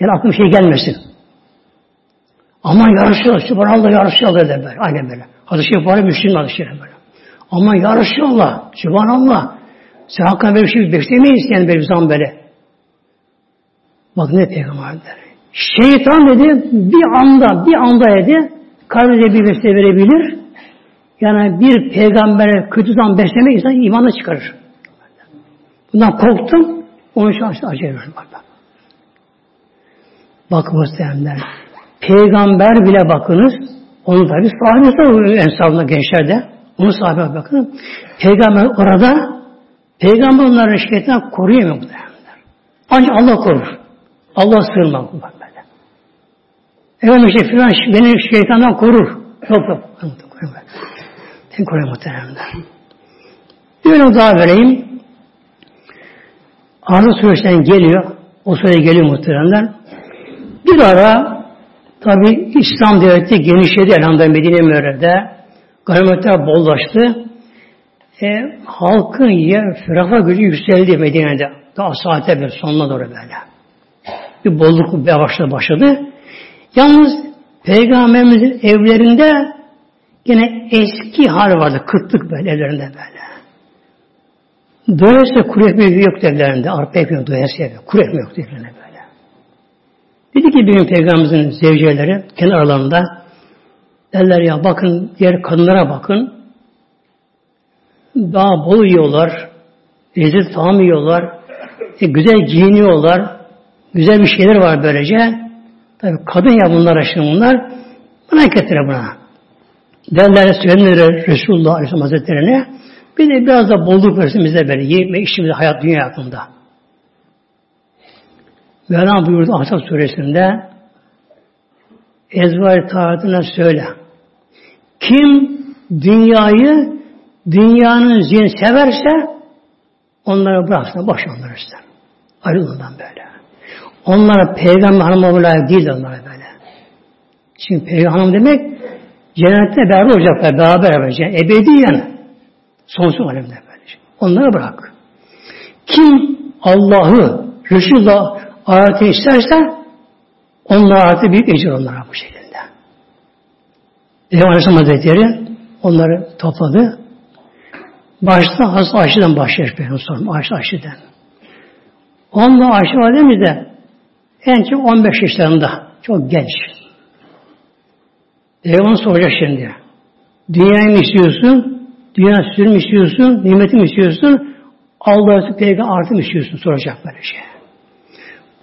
Yani aklım şey gelmesin. Aman yarışıyor. Sübhanallah yarışıyor dedi böyle. Aynen böyle. Hadis-i Şerif var Müslüm hadis böyle. Aman yarışıyor Sübhanallah. Sen hakkında böyle bir şey beklemeyiz yani böyle bir zaman böyle. Bak ne peygamberler. Şeytan dedi bir anda bir anda dedi kalbine bir vesile verebilir. Yani bir peygambere kötü zaman beslemek insan imanı çıkarır. Bundan korktum. Onun için açtı acı veriyorum. Bakın muhteremler. Peygamber bile bakınız. Onun tabi sahabesi ensarında gençlerde. Onun sahibi bakın. Peygamber orada Peygamber onları şeytan koruyamıyor muhteremler. Ancak Allah korur. Allah sığınmak bu böyle. Efendim işte filan beni şeytandan korur. Yok yok. Korur muhteremler. Örnek daha vereyim. Arzu Suresi'nden geliyor. O sure geliyor muhteremler. Bir ara tabi İslam devleti genişledi elhamdülillah Medine Mürer'de. Gayrimenkul bollaştı. E, halkın yer, feraha gücü yükseldi Medine'de. Daha saate bir sonuna doğru böyle. Bir bolluk başladı başladı. Yalnız Peygamberimizin evlerinde yine eski hal vardı. Kıtlık böyle evlerinde böyle. Dolayısıyla kuru ekmek yok evlerinde. Arpa ekmek dolayısıyla kuru ekmek yok evlerinde böyle. Dedi ki bir gün Peygamberimizin zevcileri kendi aralarında derler ya bakın diğer kadınlara bakın daha bol yiyorlar. Lezzet tamam yiyorlar. E, güzel giyiniyorlar. Güzel bir şeyler var böylece. Tabi kadın ya bunlar şimdi bunlar. Buna getire buna. Derler söylenir Resulullah Aleyhisselam Hazretleri'ne. Bir de biraz da bolluk versin bize böyle. Yiyip işimize hayat dünya hakkında. Mevlam buyurdu Ahzab suresinde ezvar taatına söyle. Kim dünyayı dünyanın zin severse onları bıraksın, boş onları ister. Ayrılından böyle. Onlara peygamber hanıma layık değil onlara böyle. Şimdi peygamber hanım demek cennette beraber olacaklar, beraber olacaklar. Ebediyen sonsuz alemde böyle. Onları bırak. Kim Allah'ı, Resulullah ayeti isterse onlar artık büyük ecir onlara bu şekilde. Peygamber Aleyhisselam Hazretleri onları topladı. Başta Hazreti Ayşe'den başlıyor Peygamber sorun. Ayşe Ayşe'den. Onunla Ayşe Validemiz de en çok 15 yaşlarında. Çok genç. Peygamber soracak şimdi. Dünyayı mı istiyorsun? Dünya sürüm istiyorsun? Nimeti mi istiyorsun? Allah'ı peygamber artı mı istiyorsun? Soracak böyle şey.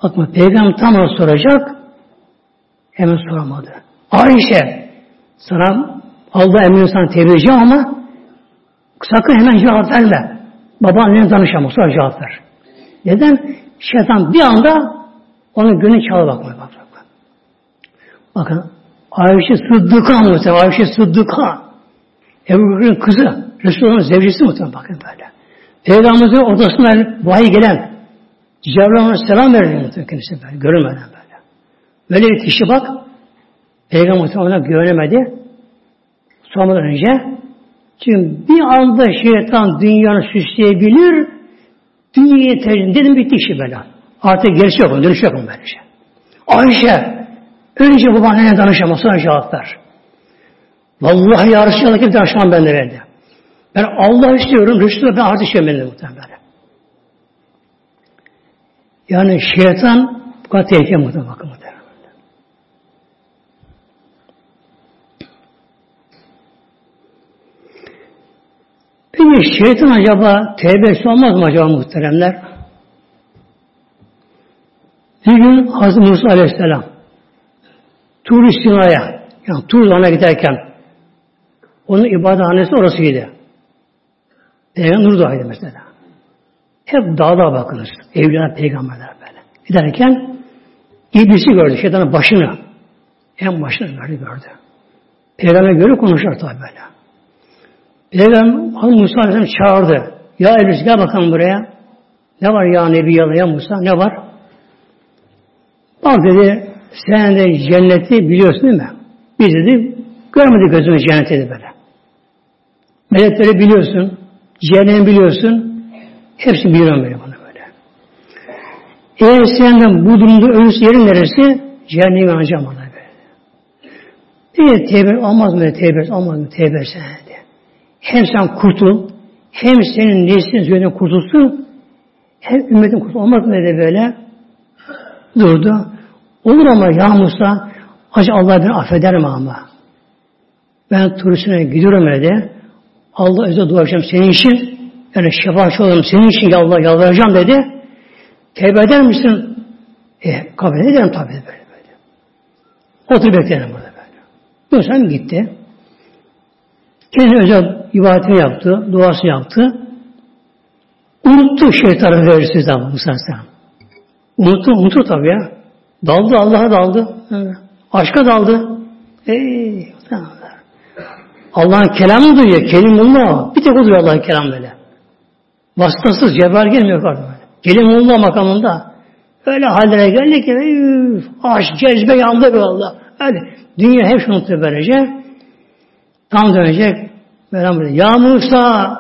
Bakma peygamber tam onu soracak. Hemen soramadı. Ayşe sana Allah emrini sana edeceğim ama sakın hemen cevap verme. Babaannene danışamaz. Sonra cevap ver. Neden? Şeytan bir anda onun gönlünü çalı bakmaya bak. Bakın Ayşe Sıddık'a muhtemelen Ayşe Sıddık'a Ebu Bekir'in kızı Resulullah'ın zevcisi muhtemelen bakın böyle. Peygamberimizin odasına vahiy gelen Cebrail selam verdi muhtemelen kendisi böyle. Görünmeden böyle. Böyle bir kişi bak Peygamber ona güvenemedi. Sormadan önce çünkü bir anda şeytan dünyanı süsleyebilir dünyayı tercih dedim bitti işi böyle. Artık gerisi yok. Dönüş yok böylece. Ayşe önce babaannene danışamaz sonra cevap ver. Vallahi ya Resulallah kim danışmam ben de verdi. Ben Allah istiyorum, Resulullah ben artık istiyorum ben muhtemelen. Yani şeytan bu kadar tehlikeli muhtemelen bakın muhtemelen. Peki şeytan acaba tevbesi olmaz mı acaba muhteremler? Bir gün Hazreti Musa Aleyhisselam Tur Sina'ya yani Tur giderken onun ibadethanesi orasıydı. Peygamber Nur Dağı'ydı mesela. Hep dağda bakınız. Evliya peygamberler böyle. Giderken iblisi gördü. Şeytanın başını. En başını gördü gördü. Peygamber göre konuşur tabi böyle. Peygamber Musa Aleyhisselam çağırdı. Ya iblis gel bakalım buraya. Ne var ya Nebi ya, ya Musa? Ne var? Bak dedi sen de cenneti biliyorsun değil mi? Biz dedi görmedik gözümüz cenneti dedi böyle. Melekleri biliyorsun. Cehennemi biliyorsun. Hepsini biliyorum böyle bana böyle. Eğer senden bu durumda ölüsü yerin neresi? Cehennemi anacağım ona böyle. Diye tevbe olmaz mı? Tevbe olmaz mı? Tevbe sen dedi. Hem sen kurtul, hem senin neslin üzerinden kurtulsun, hem ümmetin kurtulsun. Olmaz mı dedi böyle? Durdu. Olur ama ya Musa, acaba Allah beni affeder mi ama? Ben turistine gidiyorum dedi. Allah özel dua edeceğim senin için. Yani şefaatçi olalım senin için ya Allah yalvaracağım dedi. Tevbe eder misin? E, kabul ederim tabii böyle böyle. Otur beklerim burada böyle. Musa gitti. Kendi özel ibadetini yaptı, duası yaptı. Unuttu şeytanın verisi ama Musa. Unuttu, unuttu tabii ya. Daldı, Allah'a daldı. Aşka daldı. Ey, Allah'ın kelamı duyuyor. Kelimullah. Bir tek o duyuyor Allah'ın kelamı böyle. Vasıtasız Cebrail gelmiyor kardeşim. Kelimullah makamında. Öyle hallere geldi ki üf, aşk, cezbe yandı be Allah. Öyle. Dünya hep şunu unutuyor böylece. Tam dönecek. Böyle. Ya Musa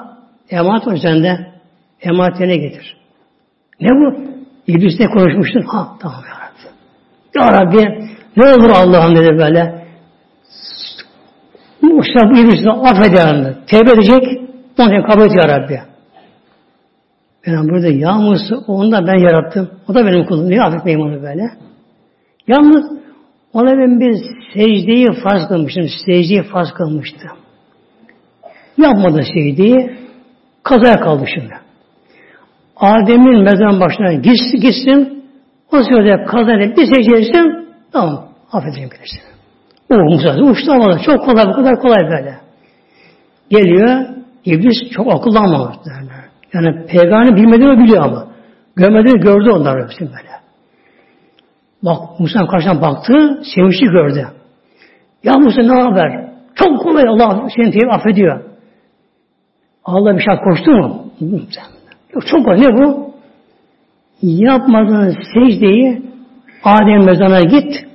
emanet var sende. Emanetine getir. Ne bu? İblisle konuşmuştun. Ha tamam ya Rabbi. Ya Rabbi ne olur Allah'ım dedi böyle. Musa bu iblisi affeder. Tevbe edecek. Onu kabul et ya Rabbi. Ben burada ya Musa onu da ben yarattım. O da benim kulum. Niye affetmeyeyim onu böyle? Yalnız ona ben bir secdeyi farz kılmıştım. Secdeyi farz kılmıştım. Yapmadı secdeyi. Kazaya kaldı şimdi. Adem'in mezarın başına gitsin, gitsin o sırada kazayla bir secde etsem tamam affedeceğim kendisini. Musa uçtu ama çok kolay bu kadar kolay böyle. Geliyor İblis çok akıllı ama yani peygamberin bilmediğini biliyor ama. Görmediğini gördü onlar hepsini böyle. Bak Musa karşıdan baktı, sevinçli gördü. Ya Musa ne haber? Çok kolay Allah seni teyip affediyor. Allah bir şey koştu mu? Yok çok kolay. Ne bu? Yapmadığın secdeyi Adem mezarına git.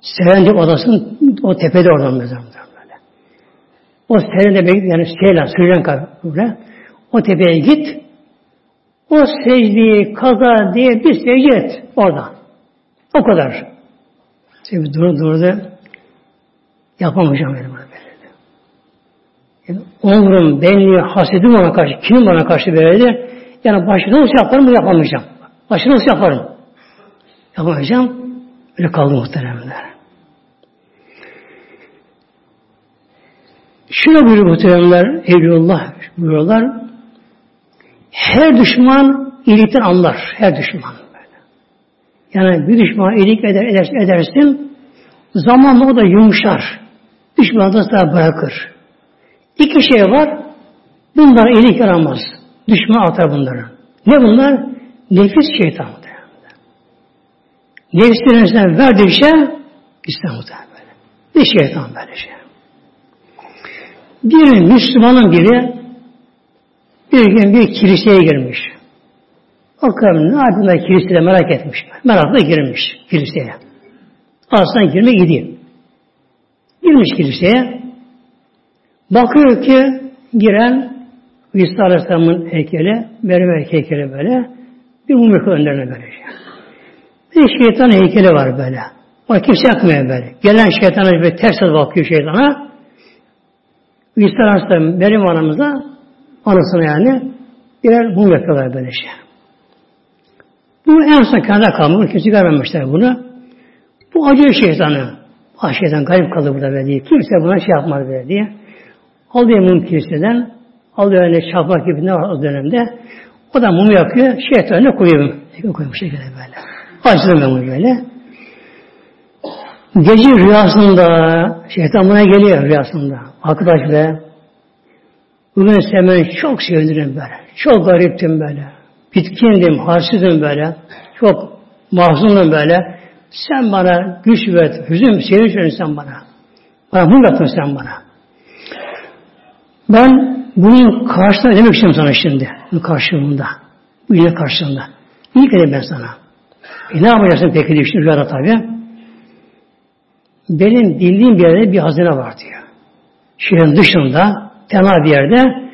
Serencik odasının o tepede oradan mezarında böyle. O Serendip yani şeyle Sri böyle. O tepeye git. O secdeyi kaza diye bir secde et orada. O kadar. Şimdi durdu durdu. Yapamayacağım benim böyle. Yani onurum, benliği, hasedim ona karşı, kimin bana karşı böyle yani başına nasıl yaparım bunu yapamayacağım. Başına nasıl yaparım? Yapamayacağım. Öyle kaldı muhteremler. Şuna buyuruyor muhteremler, Evliullah buyuruyorlar. Her düşman iyilikten anlar. Her düşman. Böyle. Yani bir düşman iyilik eder, edersin, edersin zamanla o da yumuşar. Düşman da sana bırakır. İki şey var. Bunlar iyilik yaramaz. Düşman atar bunları. Ne bunlar? Nefis şeytan. Nefsinin verdiği şey İslam böyle. Bir şeytan böyle şey. Bir Müslümanın biri bir gün bir kiliseye girmiş. Kadın ne yapayım kiliseye merak etmiş. Merakla girmiş kiliseye. Aslında girme gidiyor. Girmiş kiliseye. Bakıyor ki giren İsa Aleyhisselam'ın heykeli, Meryem heykeli böyle. Bir mum önlerine böyle şey. Bir şeytan heykeli var böyle. O kimse yakmıyor böyle. Gelen şeytana böyle ters bakıyor şeytana. İsa Aleyhisselam Meryem anamıza anasına yani birer mum yapıyorlar böyle şey. Bu en son kenara kalmış. Kimse görmemişler bunu. Bu acı şeytanı. Ah şeytan garip kaldı burada böyle diye. Kimse buna şey yapmadı böyle diye. Alıyor mum kiliseden. Alıyor öyle çarpmak gibi ne var o dönemde. O da mumu yakıyor. Şeytanı koyuyor. Koymuş şekilde böyle. Açtım mumu böyle. Gece rüyasında şeytan buna geliyor rüyasında. Arkadaş be bugün seni çok sevindim böyle. Çok gariptim böyle. Bitkindim, halsizdim böyle. Çok mahzunum böyle. Sen bana güç ver, hüzün, sevinç verin sen bana. Bana yapın sen bana. Ben bunun karşısında demek istiyorum sana şimdi. Bu karşılığında. Bu yine karşılığında. İyi edeyim ben sana. E ne yapacaksın peki diyor şimdi rüyada tabi. Benim bildiğim bir yerde bir hazine var diyor. Şehrin dışında, tenha bir yerde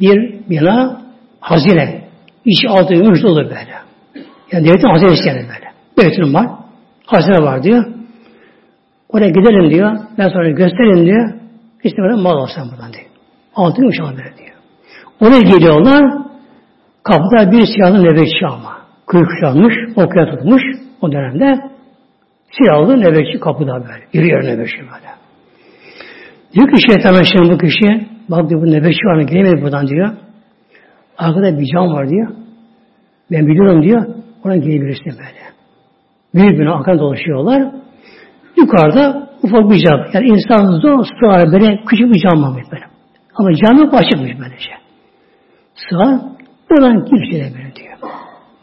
bir bina hazine. İçi altı gümüş dolu böyle. Yani devletin hazinesi yani böyle. Devletin var. Hazine var diyor. Oraya gidelim diyor. Ben sonra gösterin diyor. İşte böyle mal alsam buradan diyor. Altın gümüş al diyor. Oraya geliyorlar. Kapıda bir siyahlı nöbetçi ama. Kıyı kuşanmış, okuya tutmuş o dönemde. Siyahlı nöbetçi kapıda böyle. Yürü yer nöbetçi böyle. Diyor ki şeytan şimdi bu kişi, bak diyor bu nöbetçi var mı gelemedi buradan diyor. Arkada bir cam var diyor. Ben biliyorum diyor. Oradan gelebilirsin böyle. Büyük bir akan dolaşıyorlar. Yukarıda ufak bir cam. Yani insan zor sığar böyle küçük bir cam var böyle. Ama cam yok açıkmış böylece. Sığar. Oradan kimse de böyle.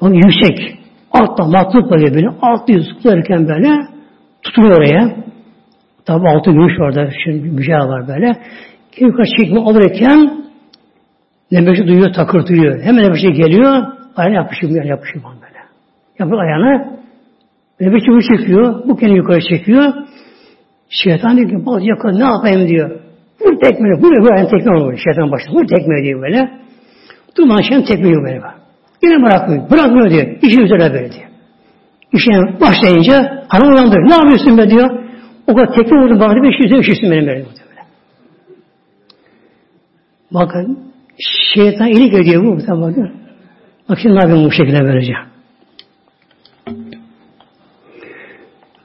Onun yüksek. Altta matluk böyle böyle. Altı yüz tutarken böyle tutuyor oraya. Tabi altı gümüş orada. Şimdi bir şey var böyle. Yukarı çekme alırken Nefesi duyuyor, takır duyuyor. Hemen nefesi geliyor, ayağına yapışıyor, yani yapışıyor böyle. Yapıyor ayağına, nefesi bu çekiyor, bu kendini yukarı çekiyor. Şeytan diyor ki, bak yakın ne yapayım diyor. Vur tekmeyi, vur, vur ayağını tekme oluyor. Şeytan başlıyor, vur tekmeyi diyor böyle. Durmadan şeytan tekmeyi böyle bak. Yine bırakmıyor, bırakmıyor diyor. İşin üzerine böyle diyor. İşine başlayınca hanım uyandırıyor. Ne yapıyorsun be diyor. O kadar tekme vurdum bana bir şey üzerine üşürsün benim böyle. Bakın Şeytan iyilik ediyor bu. Tabi bakın. Bak şimdi ne yapayım bu şekilde böylece.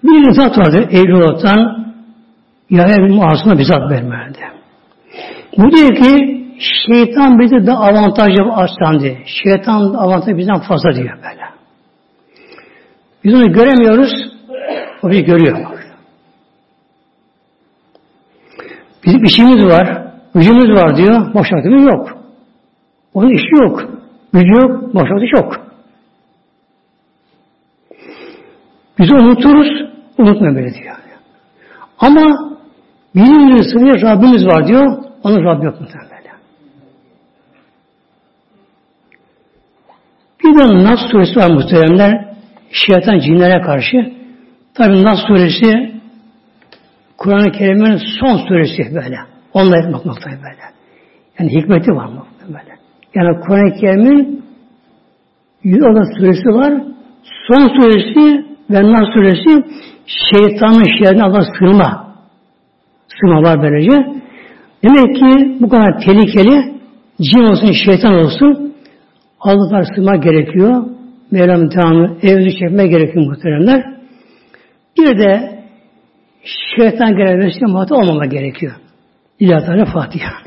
Bir zat vardı Eylül'den Yahya bin Muaz'ına bir zat vermedi. Bu diyor ki şeytan bizi de avantajlı açsan diye. Şeytan avantajı bizden fazla diyor böyle. Biz onu göremiyoruz. O bizi görüyor. Bizim işimiz var, gücümüz var diyor. Boş vaktimiz yok. Onun işi yok. Gücü yok, boş vakti çok. Biz unuturuz, unutma böyle diyor. Ama bilinir sınır Rabbimiz var diyor, onun Rabbi yok muhtemelen böyle. Bir de Nas suresi var muhteremler, şeytan cinlere karşı. Tabi Nas suresi Kur'an-ı Kerim'in son suresi böyle. Onunla yapmak böyle. Yani hikmeti var mı böyle. Yani Kur'an-ı Kerim'in 110 suresi var. Son suresi ve Nas suresi şeytanın şerrinden Allah sığınma. Sığınma var böylece. Demek ki bu kadar tehlikeli cin olsun, şeytan olsun Allah'tan sığınma gerekiyor. Mevlam devamlı evimizi çekmeye gerekiyor muhteremler. Bir de şeytan gelen vesile muhatap olmama gerekiyor. İlahi Fatiha.